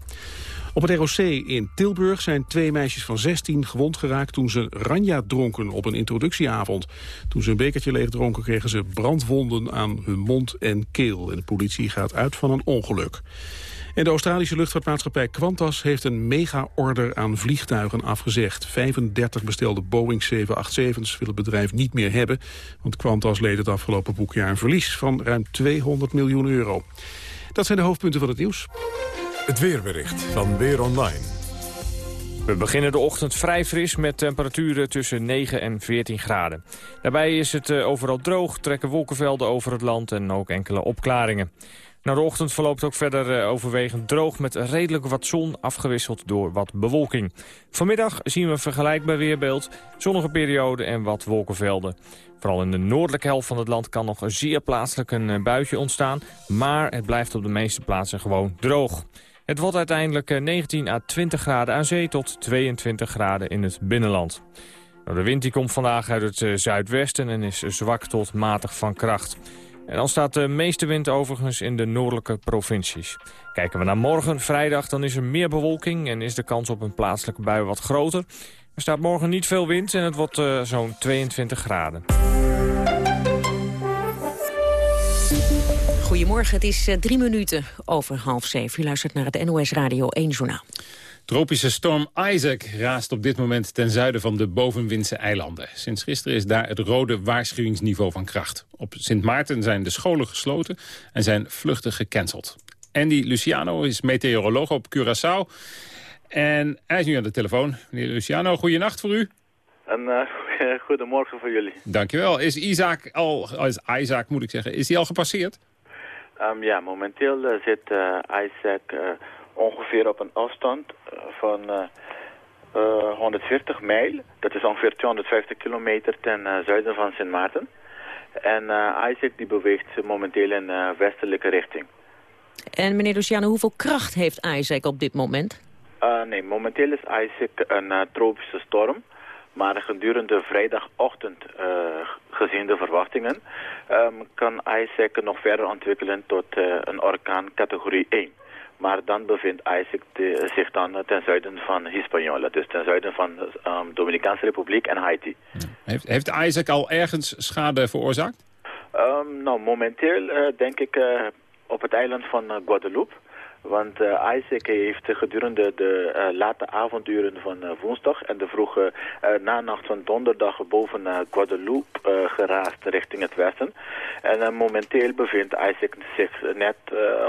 Speaker 26: Op het ROC in Tilburg zijn twee meisjes van 16 gewond geraakt toen ze ranja dronken op een introductieavond. Toen ze een bekertje leeg dronken kregen ze brandwonden aan hun mond en keel. En de politie gaat uit van een ongeluk. En de Australische luchtvaartmaatschappij Qantas heeft een mega-order aan vliegtuigen afgezegd. 35 bestelde Boeing 787's wil het bedrijf niet meer hebben. Want Qantas leed het afgelopen boekjaar een verlies van ruim 200 miljoen euro. Dat zijn de hoofdpunten van het nieuws.
Speaker 2: Het weerbericht van Weer Online.
Speaker 30: We beginnen de ochtend vrij fris met temperaturen tussen 9 en 14 graden. Daarbij is het eh, overal droog, trekken wolkenvelden over het land en ook enkele opklaringen. Nou, de ochtend verloopt ook verder eh, overwegend droog met redelijk wat zon afgewisseld door wat bewolking. Vanmiddag zien we een vergelijkbaar weerbeeld, zonnige periode en wat wolkenvelden. Vooral in de noordelijke helft van het land kan nog zeer plaatselijk een eh, buitje ontstaan, maar het blijft op de meeste plaatsen gewoon droog. Het wordt uiteindelijk 19 à 20 graden aan zee tot 22 graden in het binnenland. Nou, de wind die komt vandaag uit het eh, zuidwesten en is zwak tot matig van kracht. En dan staat de meeste wind overigens in de noordelijke provincies. Kijken we naar morgen, vrijdag, dan is er meer bewolking... en is de kans op een plaatselijke bui wat groter. Er staat morgen niet veel wind en het wordt uh, zo'n 22 graden.
Speaker 4: Goedemorgen, het is uh, drie minuten over half zeven. U luistert naar het NOS Radio 1 Journaal.
Speaker 3: Tropische storm Isaac raast op dit moment ten zuiden van de bovenwindse eilanden. Sinds gisteren is daar het rode waarschuwingsniveau van kracht. Op Sint Maarten zijn de scholen gesloten en zijn vluchten gecanceld. Andy Luciano is meteoroloog op Curaçao. En hij is nu aan de telefoon. Meneer Luciano, goeienacht voor u.
Speaker 31: En uh, goedemorgen voor jullie.
Speaker 3: Dankjewel. Is Isaac al, is Isaac moet ik zeggen, is hij al gepasseerd?
Speaker 31: Um, ja, momenteel uh, zit uh, Isaac ongeveer op een afstand van Eh, 140 mijl. Dat is ongeveer 250 kilometer ten eh, zuiden van Sint Maarten. En eh, Isaac die beweegt momenteel in eh, westelijke richting.
Speaker 4: En meneer Luciano, hoeveel kracht heeft Isaac op dit moment?
Speaker 31: Uh, nee, momenteel is Isaac een uh, tropische storm. Maar gedurende vrijdagochtend, uh, gezien de verwachtingen, um, kan Isaac nog verder ontwikkelen tot uh, een orkaan categorie 1. Maar dan bevindt Isaac zich dan ten zuiden van Hispaniola, dus ten zuiden van de um, Dominicaanse Republiek en Haiti.
Speaker 3: Heeft, heeft Isaac al ergens schade veroorzaakt?
Speaker 31: Um, nou, momenteel uh, denk ik uh, op het eiland van uh, Guadeloupe. Want uh, Isaac heeft gedurende de uh, late avonduren van uh, woensdag en de vroege nanacht van donderdag boven Guadeloupe geraast richting het westen. En momenteel bevindt Isaac zich net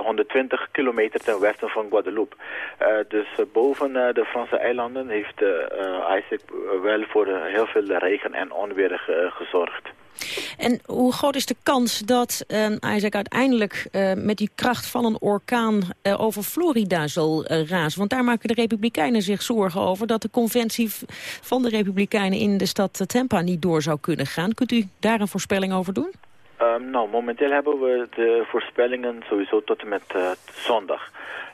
Speaker 31: 120 kilometer ten westen van Guadeloupe. dus boven de Franse eilanden heeft Isaac wel voor heel veel regen en onweer gezorgd.
Speaker 4: En hoe groot is de kans dat uh, Isaac uiteindelijk uh, met die kracht van een orkaan uh, over Florida zal razen? Want daar maken de Republikeinen zich zorgen over dat de conventie van de Republikeinen in de stad Tampa niet door zou kunnen gaan. Kunt u daar een voorspelling over doen?
Speaker 31: Um, nou, momenteel hebben we de voorspellingen sowieso tot en met zondag.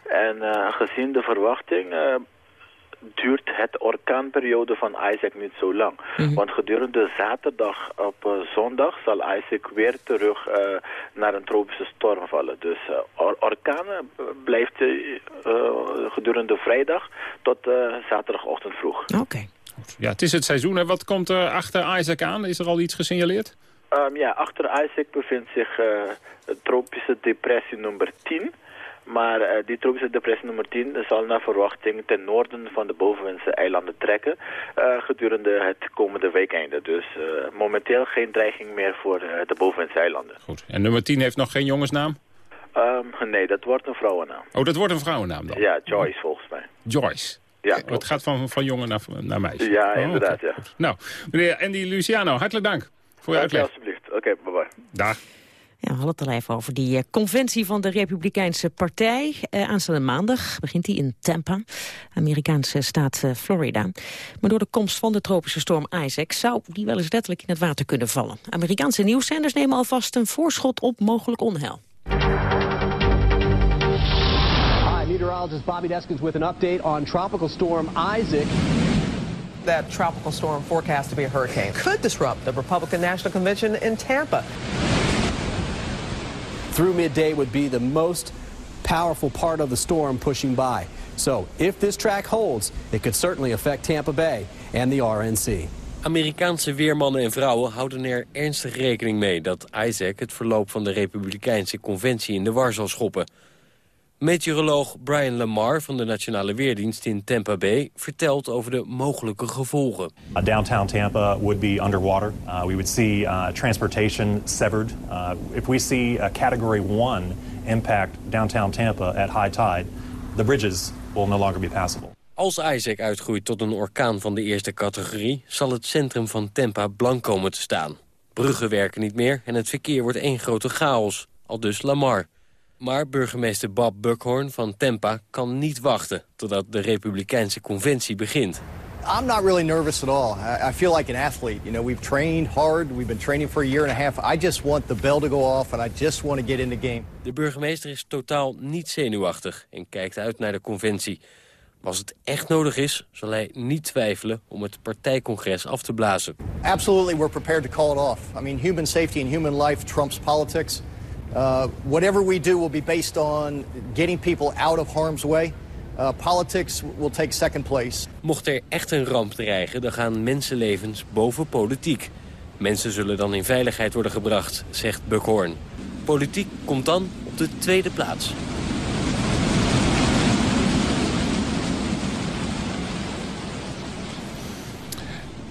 Speaker 31: En gezien de verwachting duurt het orkaanperiode van Isaac niet zo lang. Mm -hmm. Want gedurende zaterdag op uh, zondag zal Isaac weer terug uh, naar een tropische storm vallen. Dus uh, or orkanen blijft gedurende vrijdag tot zaterdagochtend vroeg.
Speaker 4: Oké. Okay.
Speaker 3: Ja, het is het seizoen. Hè. Wat komt er achter Isaac aan? Is er al iets gesignaleerd?
Speaker 31: Um, ja, achter Isaac bevindt zich tropische depressie nummer 10... Maar uh, die tropische depressie nummer 10 zal naar verwachting ten noorden van de bovenwindse eilanden trekken uh, gedurende het komende weekeinde. Dus uh, momenteel geen dreiging meer voor de bovenwindse eilanden.
Speaker 3: Goed. En nummer 10 heeft nog geen jongensnaam?
Speaker 31: Um, nee, dat wordt een vrouwennaam.
Speaker 3: Oh, dat wordt een vrouwennaam dan?
Speaker 31: Ja, Joyce volgens mij.
Speaker 3: Joyce?
Speaker 31: Ja,
Speaker 3: Het gaat van, van jongen naar, naar meisje?
Speaker 31: Ja, oh, inderdaad, okay. ja.
Speaker 3: Nou, meneer Andy Luciano, hartelijk dank voor uw uitleg.
Speaker 31: Ja, alsjeblieft. Oké, okay, bye-bye.
Speaker 3: Dag.
Speaker 4: Ja, we hadden het al even over die uh, conventie van de Republikeinse Partij. Uh, aanstaande maandag begint die in Tampa, Amerikaanse staat uh, Florida. Maar door de komst van de tropische storm Isaac zou die wel eens letterlijk in het water kunnen vallen. Amerikaanse nieuwszenders nemen alvast een voorschot op mogelijk onheil.
Speaker 32: Hi, meteorologist Bobby Deskins with an update on tropical storm Isaac
Speaker 33: that tropical storm forecast to be a hurricane could disrupt the Republican National Convention in Tampa
Speaker 32: through midday would be the most powerful part of the storm pushing by. So if this track holds, it could certainly affect Tampa Bay and the RNC.
Speaker 34: Amerikaanse weermannen en vrouwen houden er ernstig rekening mee... dat Isaac het verloop van de Republikeinse conventie in de war zal schoppen. Meteoroloog Brian Lamar van de Nationale Weerdienst in Tampa Bay... vertelt over de mogelijke gevolgen.
Speaker 35: Uh, downtown Tampa would be underwater. Uh, we would see uh, transportation severed. Uh, if we see a Category 1 impact downtown Tampa at high tide... the bridges will no longer be passable.
Speaker 34: Als Isaac uitgroeit tot een orkaan van de eerste categorie... zal het centrum van Tampa blank komen te staan. Bruggen werken niet meer en het verkeer wordt één grote chaos. Al dus Lamar. Maar burgemeester Bob Buckhorn van Tampa kan niet wachten... totdat de Republikeinse conventie begint.
Speaker 17: I'm not really nervous at all. I, feel like an athlete. You know, we've trained hard. We've been training for a year and a half. I just want the bell to go off and I just want to get in the game.
Speaker 34: De burgemeester is totaal niet zenuwachtig en kijkt uit naar de conventie. Maar als het echt nodig is, zal hij niet twijfelen om het partijcongres af te blazen.
Speaker 17: Absolutely, we're prepared to call it off. I mean, human safety and human life trumps politics. Uh, whatever we do will be based on getting people out of harm's way. Uh, politics will take second place.
Speaker 34: Mocht er echt een ramp dreigen, dan gaan mensenlevens boven politiek. Mensen zullen dan in veiligheid worden gebracht, zegt Buckhorn. Politiek komt dan op de tweede plaats.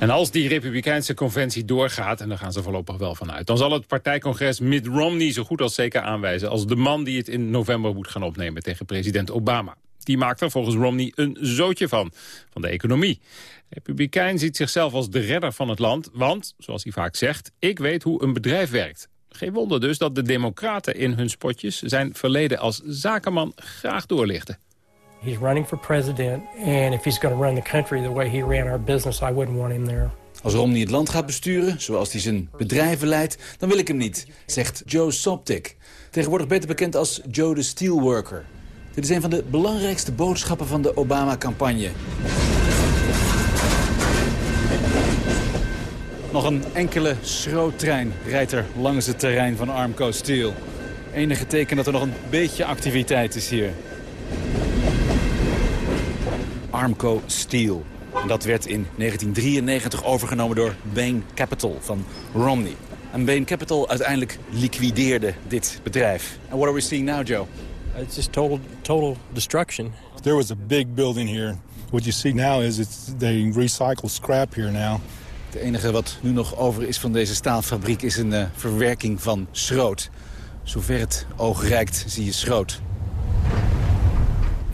Speaker 3: En als die Republikeinse conventie doorgaat, en daar gaan ze voorlopig wel van uit... dan zal het partijcongres Mitt Romney zo goed als zeker aanwijzen... als de man die het in november moet gaan opnemen tegen president Obama. Die maakt er volgens Romney een zootje van, van de economie. De Republikein ziet zichzelf als de redder van het land, want, zoals hij vaak zegt... ik weet hoe een bedrijf werkt. Geen wonder dus dat de democraten in hun spotjes zijn verleden als zakenman graag doorlichten.
Speaker 36: He's running for president, and if he's going to run the country the way he ran our business, I wouldn't want him there.
Speaker 37: Als Romney het land gaat besturen, zoals hij zijn bedrijven leidt, dan wil ik hem niet, zegt Joe Soptic. Tegenwoordig beter bekend als Joe de Steelworker. Dit is een van de belangrijkste boodschappen van de Obama-campagne. Nog een enkele schroottrein rijdt er langs het terrein van Armco Steel. Enige teken dat er nog een beetje activiteit is hier. Armco Steel. En dat werd in 1993 overgenomen door Bain Capital van Romney. En Bain Capital uiteindelijk liquideerde dit bedrijf. And what are we seeing now, Joe?
Speaker 36: It's just total, total destruction.
Speaker 38: There was a big building here. What you see now is it's they recycle scrap here now.
Speaker 37: Het enige wat nu nog over is van deze staalfabriek is een uh, verwerking van schroot. Zover het oog reikt zie je schroot.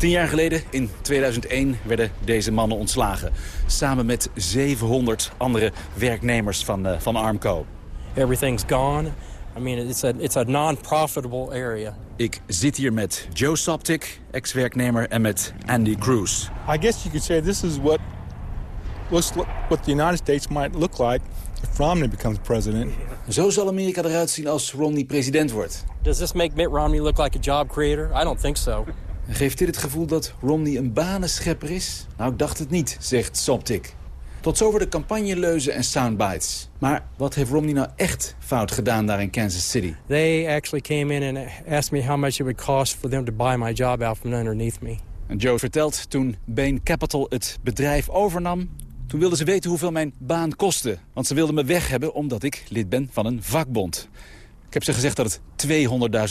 Speaker 37: Tien jaar geleden, in 2001, werden deze mannen ontslagen. Samen met 700 andere werknemers van, uh, van Armco.
Speaker 36: Everything's gone. I mean, it's a, it's a non-profitable area.
Speaker 37: Ik zit hier met Joe Soptic, ex-werknemer, en met Andy Cruz.
Speaker 38: I guess you could say this is what, what the United States might look like if Romney becomes president.
Speaker 37: Zo zal Amerika eruit zien als Romney president wordt.
Speaker 36: Does this make Mitt Romney look like a job creator? I don't think so.
Speaker 37: Geeft dit het gevoel dat Romney een banenschepper is? Nou, ik dacht het niet, zegt Soptic. Tot zover de campagneleuzen en soundbites. Maar wat heeft Romney nou echt fout gedaan daar in Kansas City?
Speaker 36: They actually came in and asked me how much it would cost for them to buy my job out from underneath me.
Speaker 37: En Joe vertelt toen Bain Capital het bedrijf overnam... toen wilden ze weten hoeveel mijn baan kostte. Want ze wilden me weg hebben omdat ik lid ben van een vakbond. Ik heb ze gezegd dat het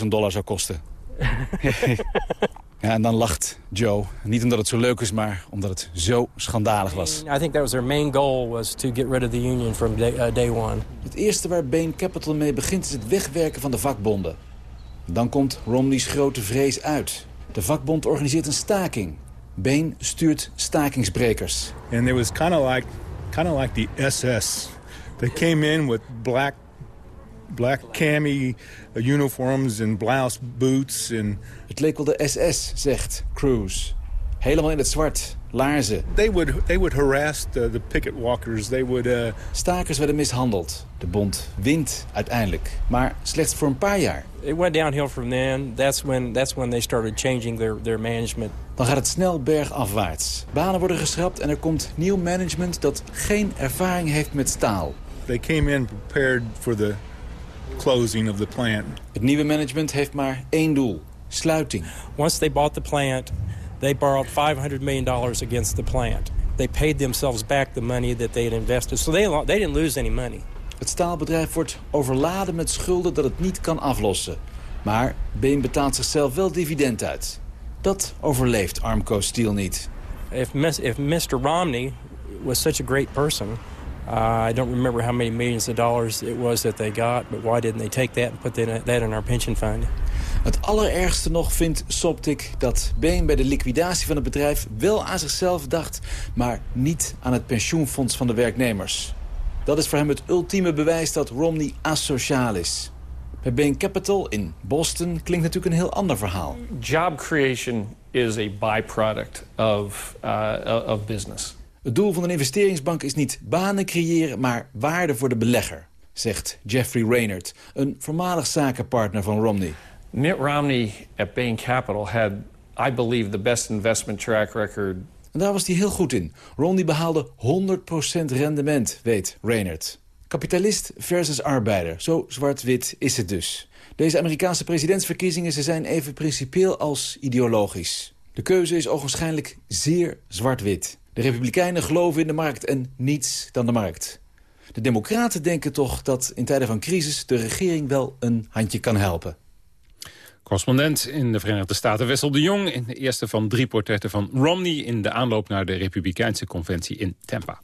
Speaker 37: 200.000 dollar zou kosten. Ja, en dan lacht Joe. Niet omdat het zo leuk is, maar omdat het zo schandalig was.
Speaker 36: I think that was their main goal was to get rid of the union from day, uh, day one.
Speaker 37: Het eerste waar Bain Capital mee begint is het wegwerken van de vakbonden. Dan komt Romney's grote vrees uit. De vakbond organiseert een staking. Bain stuurt stakingsbrekers.
Speaker 38: And it was kind of like, kind of like the SS. They came in with black black cami uniforms and blouse boots. And...
Speaker 37: Het leek wel de SS, zegt Cruz. Helemaal in het zwart, laarzen.
Speaker 38: They would, they would harass the, the picket walkers. They would, uh...
Speaker 37: Stakers werden mishandeld. De bond wint uiteindelijk, maar slechts voor een paar jaar.
Speaker 36: It went downhill from then. That's when, that's when they started changing their, their management.
Speaker 37: Dan gaat het snel bergafwaarts. Banen worden geschrapt en er komt nieuw management dat geen ervaring heeft met staal.
Speaker 38: They came in prepared for the closing of the plant.
Speaker 37: Het nieuwe management heeft maar één doel: sluiting.
Speaker 36: Once they bought the plant, they borrowed 500 million dollars against the plant. They paid themselves back the money that they had invested. So they they didn't lose any money.
Speaker 37: Het staalbedrijf wordt overladen met schulden dat het niet kan aflossen. Maar Bain betaalt zichzelf wel dividend uit. Dat overleeft Armco Steel niet.
Speaker 36: If, if Mr. Romney was such a great person, uh, I don't remember how many millions of dollars it was that they got, but why didn't they take that and put that in our pension fund?
Speaker 37: Het allerergste nog vindt Soptic dat Bain bij de liquidatie van het bedrijf wel aan zichzelf dacht, maar niet aan het pensioenfonds van de werknemers. Dat is voor hem het ultieme bewijs dat Romney asociaal is. Bij Bain Capital in Boston klinkt natuurlijk een heel ander verhaal.
Speaker 39: Job creation is a byproduct of, uh, of business.
Speaker 37: Het doel van een investeringsbank is niet banen creëren, maar waarde voor de belegger, zegt Jeffrey Raynard, een voormalig zakenpartner van Romney.
Speaker 39: Mitt Romney at Bain Capital had, I believe, the best investment track record.
Speaker 37: En daar was hij heel goed in. Romney behaalde 100% rendement, weet Raynard. Kapitalist versus arbeider. Zo zwart-wit is het dus. Deze Amerikaanse presidentsverkiezingen ze zijn even principieel als ideologisch. De keuze is ogenschijnlijk zeer zwart-wit. De Republikeinen geloven in de markt en niets dan de markt. De Democraten denken toch dat in tijden van crisis de regering wel een handje kan helpen.
Speaker 3: Correspondent in de Verenigde Staten Wessel de Jong... in de eerste van drie portretten van Romney... in de aanloop naar de Republikeinse conventie in Tampa.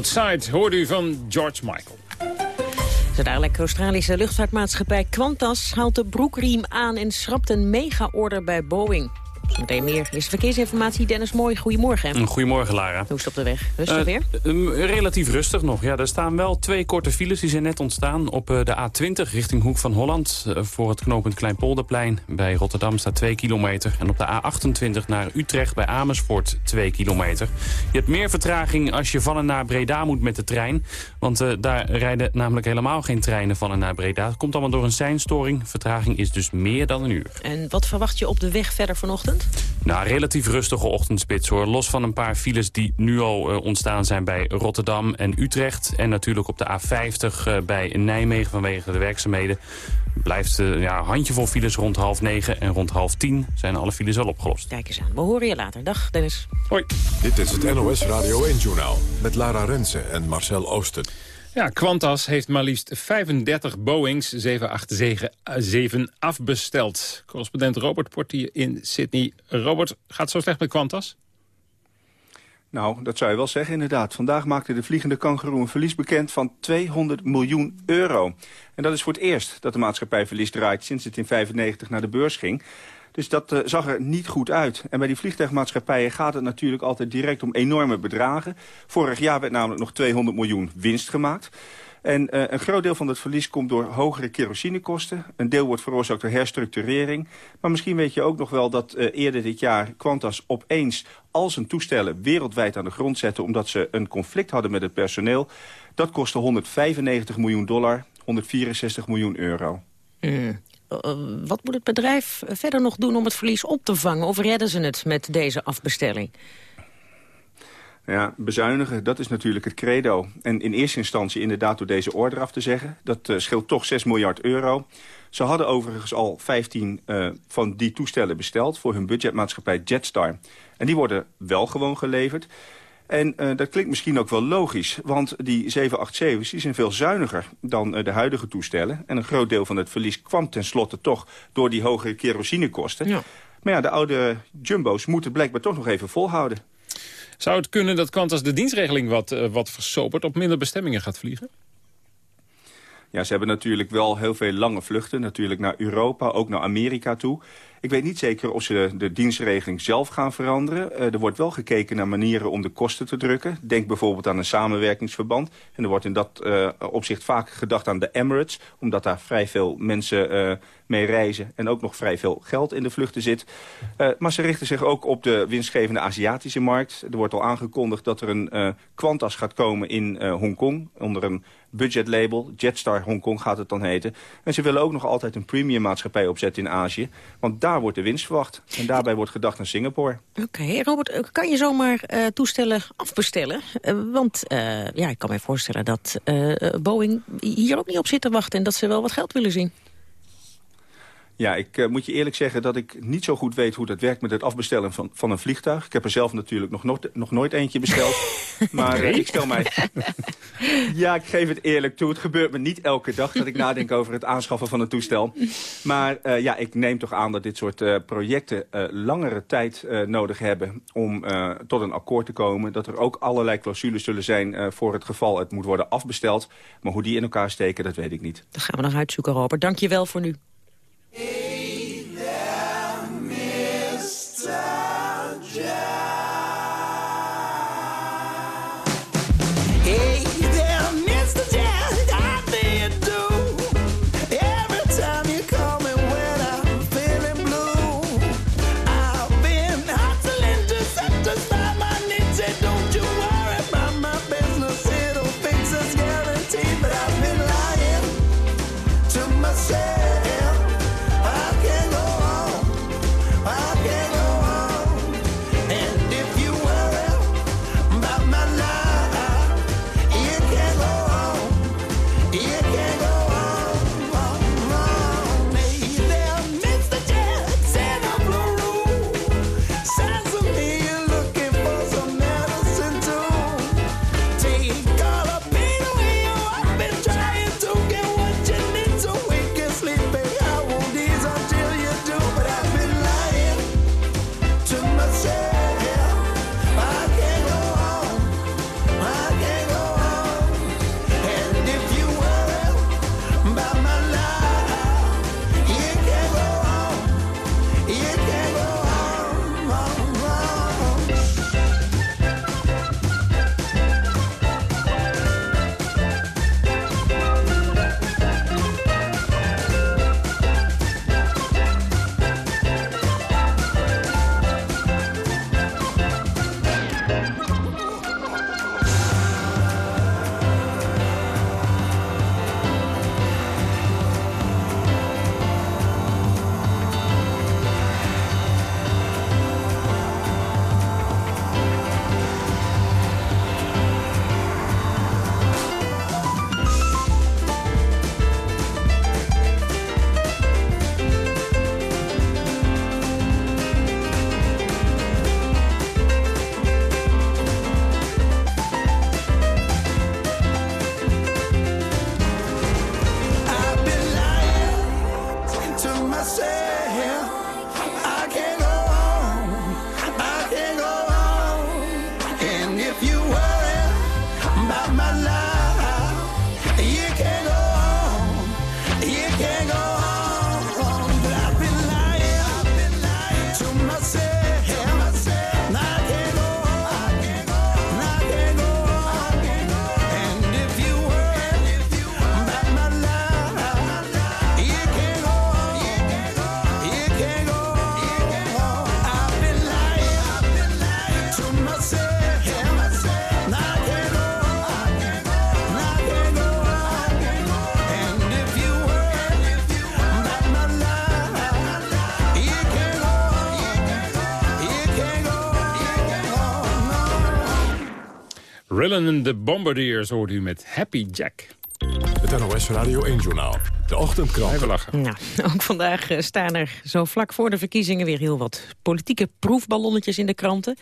Speaker 3: Outside hoorde u van George Michael.
Speaker 4: Dadelijk Australische luchtvaartmaatschappij Qantas haalt de broekriem aan en schrapt een mega-order bij Boeing. Zometeen meer is verkeersinformatie. Dennis Mooi, goedemorgen.
Speaker 40: Goedemorgen, Lara.
Speaker 4: Hoe is het op de weg? Rustig uh, weer?
Speaker 40: Uh, relatief rustig nog. Ja, er staan wel twee korte files. Die zijn net ontstaan op uh, de A20 richting Hoek van Holland. voor het knooppunt Kleinpolderplein. Bij Rotterdam staat 2 kilometer. En op de A28 naar Utrecht bij Amersfoort 2 kilometer. Je hebt meer vertraging als je van en naar Breda moet met de trein. Want daar rijden namelijk helemaal geen treinen van en naar Breda. Het komt allemaal door een seinstoring. Vertraging is dus meer dan een uur.
Speaker 4: En wat verwacht je op de weg verder vanochtend?
Speaker 40: Nou, relatief rustige ochtendspits hoor. Los van een paar files die nu al uh, ontstaan zijn bij Rotterdam en Utrecht. En natuurlijk op de A50 uh, bij Nijmegen vanwege de werkzaamheden. Blijft uh, ja, handjevol files rond half negen en rond half tien zijn alle files al opgelost.
Speaker 4: Kijk eens aan. We horen je later. Dag Dennis.
Speaker 40: Hoi.
Speaker 2: Dit is het NOS Radio 1-journaal met Lara Rensen en Marcel Oosten.
Speaker 3: Ja, Qantas heeft maar liefst 35 Boeings 787 afbesteld. Correspondent Robert Portier in Sydney. Robert, gaat het zo slecht met Qantas?
Speaker 41: Nou, dat zou je wel zeggen inderdaad. Vandaag maakte de vliegende kangeroe een verlies bekend van 200 miljoen euro. En dat is voor het eerst dat de maatschappij verlies draait sinds het in 1995 naar de beurs ging. Dus dat uh, zag er niet goed uit. En bij die vliegtuigmaatschappijen gaat het natuurlijk altijd direct om enorme bedragen. Vorig jaar werd namelijk nog 200 miljoen winst gemaakt. En uh, een groot deel van het verlies komt door hogere kerosinekosten. Een deel wordt veroorzaakt door herstructurering. Maar misschien weet je ook nog wel dat uh, eerder dit jaar Qantas opeens al zijn toestellen wereldwijd aan de grond zette... omdat ze een conflict hadden met het personeel. Dat kostte 195 miljoen dollar, 164 miljoen euro.
Speaker 4: Mm. Wat moet het bedrijf verder nog doen om het verlies op te vangen? Of redden ze het met deze afbestelling?
Speaker 41: Ja, bezuinigen, dat is natuurlijk het credo. En in eerste instantie inderdaad door deze order af te zeggen. Dat uh, scheelt toch 6 miljard euro. Ze hadden overigens al 15 uh, van die toestellen besteld... voor hun budgetmaatschappij Jetstar. En die worden wel gewoon geleverd. En uh, dat klinkt misschien ook wel logisch, want die 787's die zijn veel zuiniger dan uh, de huidige toestellen. En een groot deel van het verlies kwam tenslotte toch door die hogere kerosinekosten. Ja. Maar ja, de oude jumbo's moeten blijkbaar toch nog even volhouden.
Speaker 3: Zou het kunnen dat Qantas de dienstregeling wat, uh, wat versopert, op minder bestemmingen gaat vliegen?
Speaker 41: Ja, ze hebben natuurlijk wel heel veel lange vluchten. Natuurlijk naar Europa, ook naar Amerika toe. Ik weet niet zeker of ze de, dienstregeling zelf gaan veranderen. Uh, er wordt wel gekeken naar manieren om de kosten te drukken. Denk bijvoorbeeld aan een samenwerkingsverband. En er wordt in dat uh, opzicht vaak gedacht aan de Emirates. Omdat daar vrij veel mensen uh, mee reizen. En ook nog vrij veel geld in de vluchten zit. maar ze richten zich ook op de winstgevende Aziatische markt. Er wordt al aangekondigd dat er een Qantas gaat komen in Hongkong. Onder een budgetlabel. Jetstar Hongkong gaat het dan heten. En ze willen ook nog altijd een premium maatschappij opzetten in Azië. Want daar wordt de winst verwacht. En daarbij wordt gedacht aan Singapore.
Speaker 4: Oké, Robert, kan je zomaar uh, toestellen afbestellen? Uh, want ja, ik kan me voorstellen dat Boeing hier ook niet op zit te wachten... en dat ze wel wat geld willen zien.
Speaker 41: Ja, ik uh, moet je eerlijk zeggen dat ik niet zo goed weet hoe dat werkt met het afbestellen van, van een vliegtuig. Ik heb er zelf natuurlijk nog, nooit, nog nooit eentje besteld. maar uh, ik stel mij... ja, ik geef het eerlijk toe. Het gebeurt me niet elke dag dat ik nadenk over het aanschaffen van een toestel. Maar uh, ja, ik neem toch aan dat dit soort projecten langere tijd nodig hebben om tot een akkoord te komen. Dat er ook allerlei clausules zullen zijn voor het geval het moet worden afbesteld. Maar hoe die in elkaar steken, dat weet ik niet.
Speaker 4: Dat gaan we nog uitzoeken, Robert. Dank je wel voor nu.
Speaker 25: Hey. can't go
Speaker 3: Rillen and the Bombardiers hoort u met Happy Jack.
Speaker 2: Het NOS Radio 1-journaal. De ochtendkrant.
Speaker 3: Even lachen.
Speaker 4: Nou, ook vandaag eh, staan er zo vlak voor de verkiezingen weer heel wat politieke proefballonnetjes in de kranten.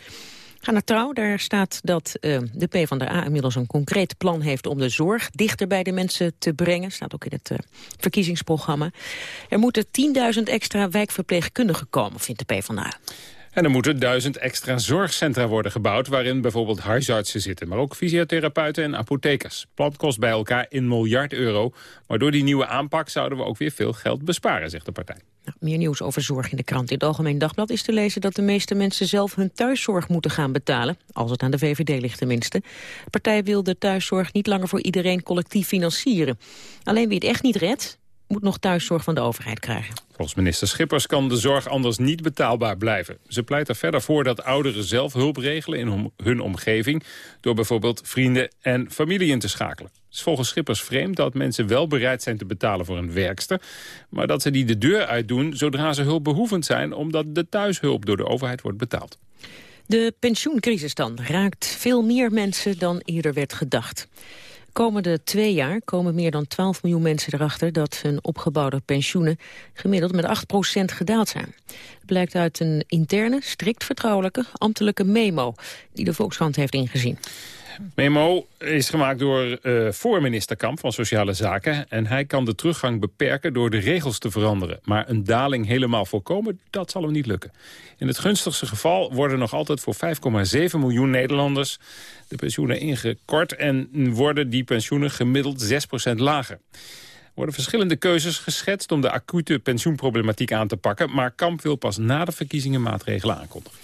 Speaker 4: Ga naar Trouw, daar staat dat uh, de PvdA inmiddels een concreet plan heeft om de zorg dichter bij de mensen te brengen. Staat ook in het uh, verkiezingsprogramma. Er moeten 10.000 extra wijkverpleegkundigen komen, vindt de PvdA.
Speaker 3: En er moeten duizend extra zorgcentra worden gebouwd... waarin bijvoorbeeld huisartsen zitten, maar ook fysiotherapeuten en apothekers. Plan kost bij elkaar een miljard euro. Maar door die nieuwe aanpak zouden we ook weer veel geld besparen, zegt de partij.
Speaker 4: Nou, meer nieuws over zorg in de krant. In het Algemeen Dagblad is te lezen dat de meeste mensen zelf hun thuiszorg moeten gaan betalen. Als het aan de VVD ligt tenminste. De partij wil de thuiszorg niet langer voor iedereen collectief financieren. Alleen wie het echt niet redt, moet nog thuiszorg van de overheid krijgen.
Speaker 3: Volgens minister Schippers kan de zorg anders niet betaalbaar blijven. Ze pleit er verder voor dat ouderen zelf hulp regelen in hun omgeving... door bijvoorbeeld vrienden en familie in te schakelen. Het is volgens Schippers vreemd dat mensen wel bereid zijn te betalen voor een werkster... maar dat ze die de deur uitdoen zodra ze hulpbehoevend zijn... omdat de thuishulp door de overheid wordt betaald.
Speaker 4: De pensioencrisis dan raakt veel meer mensen dan eerder werd gedacht komende twee jaar komen meer dan 12 miljoen mensen erachter... dat hun opgebouwde pensioenen gemiddeld met 8% gedaald zijn. Het blijkt uit een interne, strikt vertrouwelijke, ambtelijke memo... die de Volkskrant heeft ingezien.
Speaker 3: Memo is gemaakt door uh, voorminister Kamp van Sociale Zaken. En hij kan de teruggang beperken door de regels te veranderen. Maar een daling helemaal voorkomen, dat zal hem niet lukken. In het gunstigste geval worden nog altijd voor 5,7 miljoen Nederlanders... de pensioenen ingekort en worden die pensioenen gemiddeld 6% lager. Er worden verschillende keuzes geschetst om de acute pensioenproblematiek aan te pakken. Maar Kamp wil pas na de verkiezingen maatregelen aankondigen.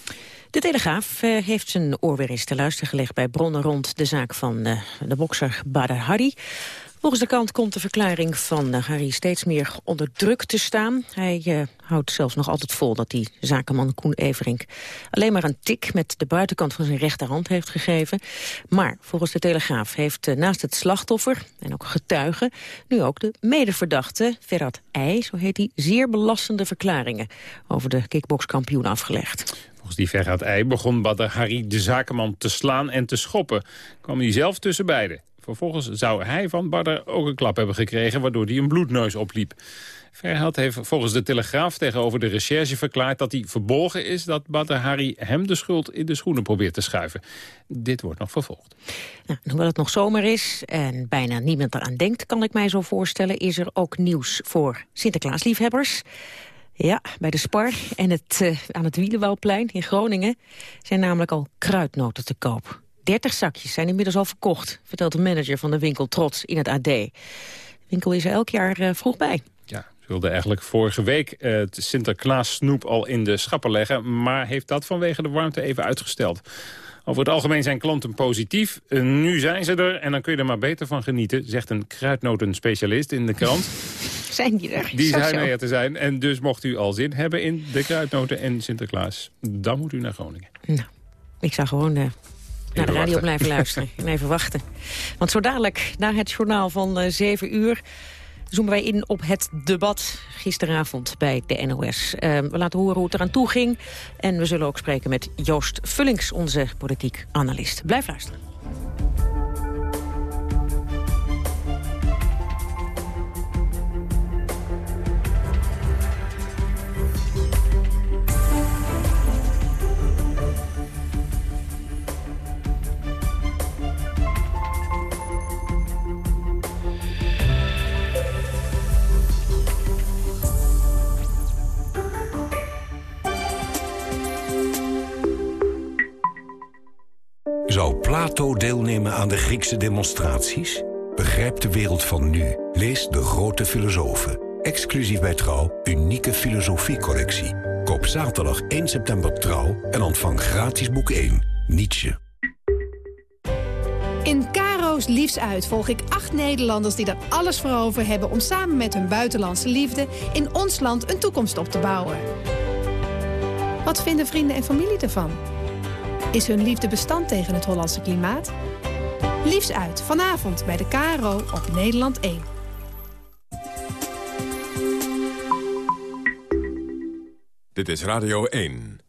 Speaker 4: De Telegraaf uh, heeft zijn oor weer eens te luisteren gelegd... bij bronnen rond de zaak van uh, de bokser Bader Hari. Volgens de kant komt de verklaring van uh, Harry steeds meer onder druk te staan. Hij houdt zelfs nog altijd vol dat die zakenman Koen Everink... alleen maar een tik met de buitenkant van zijn rechterhand heeft gegeven. Maar volgens de Telegraaf heeft naast het slachtoffer en ook getuigen... nu ook de medeverdachte, Ferhat Eij, zo heet hij... zeer belastende verklaringen over de kickbokskampioen afgelegd.
Speaker 3: Volgens die Vergaat Ei begon Badr Hari de zakenman te slaan en te schoppen. Kwam hij zelf tussen beiden. Vervolgens zou hij van Badr ook een klap hebben gekregen... waardoor hij een bloedneus opliep. Verhout heeft volgens de Telegraaf tegenover de recherche verklaard... dat hij verborgen is dat Badr Hari hem de schuld in de schoenen probeert te schuiven. Dit wordt nog vervolgd.
Speaker 4: Nou, hoewel het nog zomer is en bijna niemand eraan denkt... kan ik mij zo voorstellen, is er ook nieuws voor Sinterklaasliefhebbers... Ja, bij de Spar en het, uh, aan het Wielenwouwplein in Groningen... zijn namelijk al kruidnoten te koop. 30 zakjes zijn inmiddels al verkocht, vertelt de manager van de winkel Trots in het AD. De winkel is er elk jaar uh, vroeg bij.
Speaker 3: Ja, ze wilde eigenlijk vorige week uh, het Sinterklaas snoep al in de schappen leggen... maar heeft dat vanwege de warmte even uitgesteld. Over het algemeen zijn klanten positief. nu zijn ze er en dan kun je er maar beter van genieten... zegt een kruidnotenspecialist in de krant.
Speaker 4: zijn die er?
Speaker 3: Die zijn er te zijn. En dus mocht u al zin hebben in de kruidnoten en Sinterklaas... dan moet u naar Groningen.
Speaker 4: Nou, ik zou gewoon... Uh, naar de radio wachten. blijven luisteren en even wachten. Want zo dadelijk, na het journaal van uh, 7 uur zoomen wij in op het debat gisteravond bij de NOS. Uh, we laten horen hoe het eraan toe ging. En we zullen ook spreken met Joost Vullings, onze politiek analist. Blijf luisteren.
Speaker 42: Zou Plato deelnemen aan de Griekse demonstraties? Begrijp de wereld van nu. Lees De Grote Filosofen. Exclusief bij Trouw, unieke filosofiecollectie. Koop zaterdag 1 september Trouw en ontvang gratis boek 1, Nietzsche.
Speaker 43: In Caro's Liefs Uit volg ik acht Nederlanders die er alles voor over hebben... om samen met hun buitenlandse liefde in ons land een toekomst op te bouwen. Wat vinden vrienden en familie ervan? Is hun liefde bestand tegen het Hollandse klimaat? Liefs uit, vanavond bij de KRO op Nederland 1.
Speaker 2: Dit is Radio 1.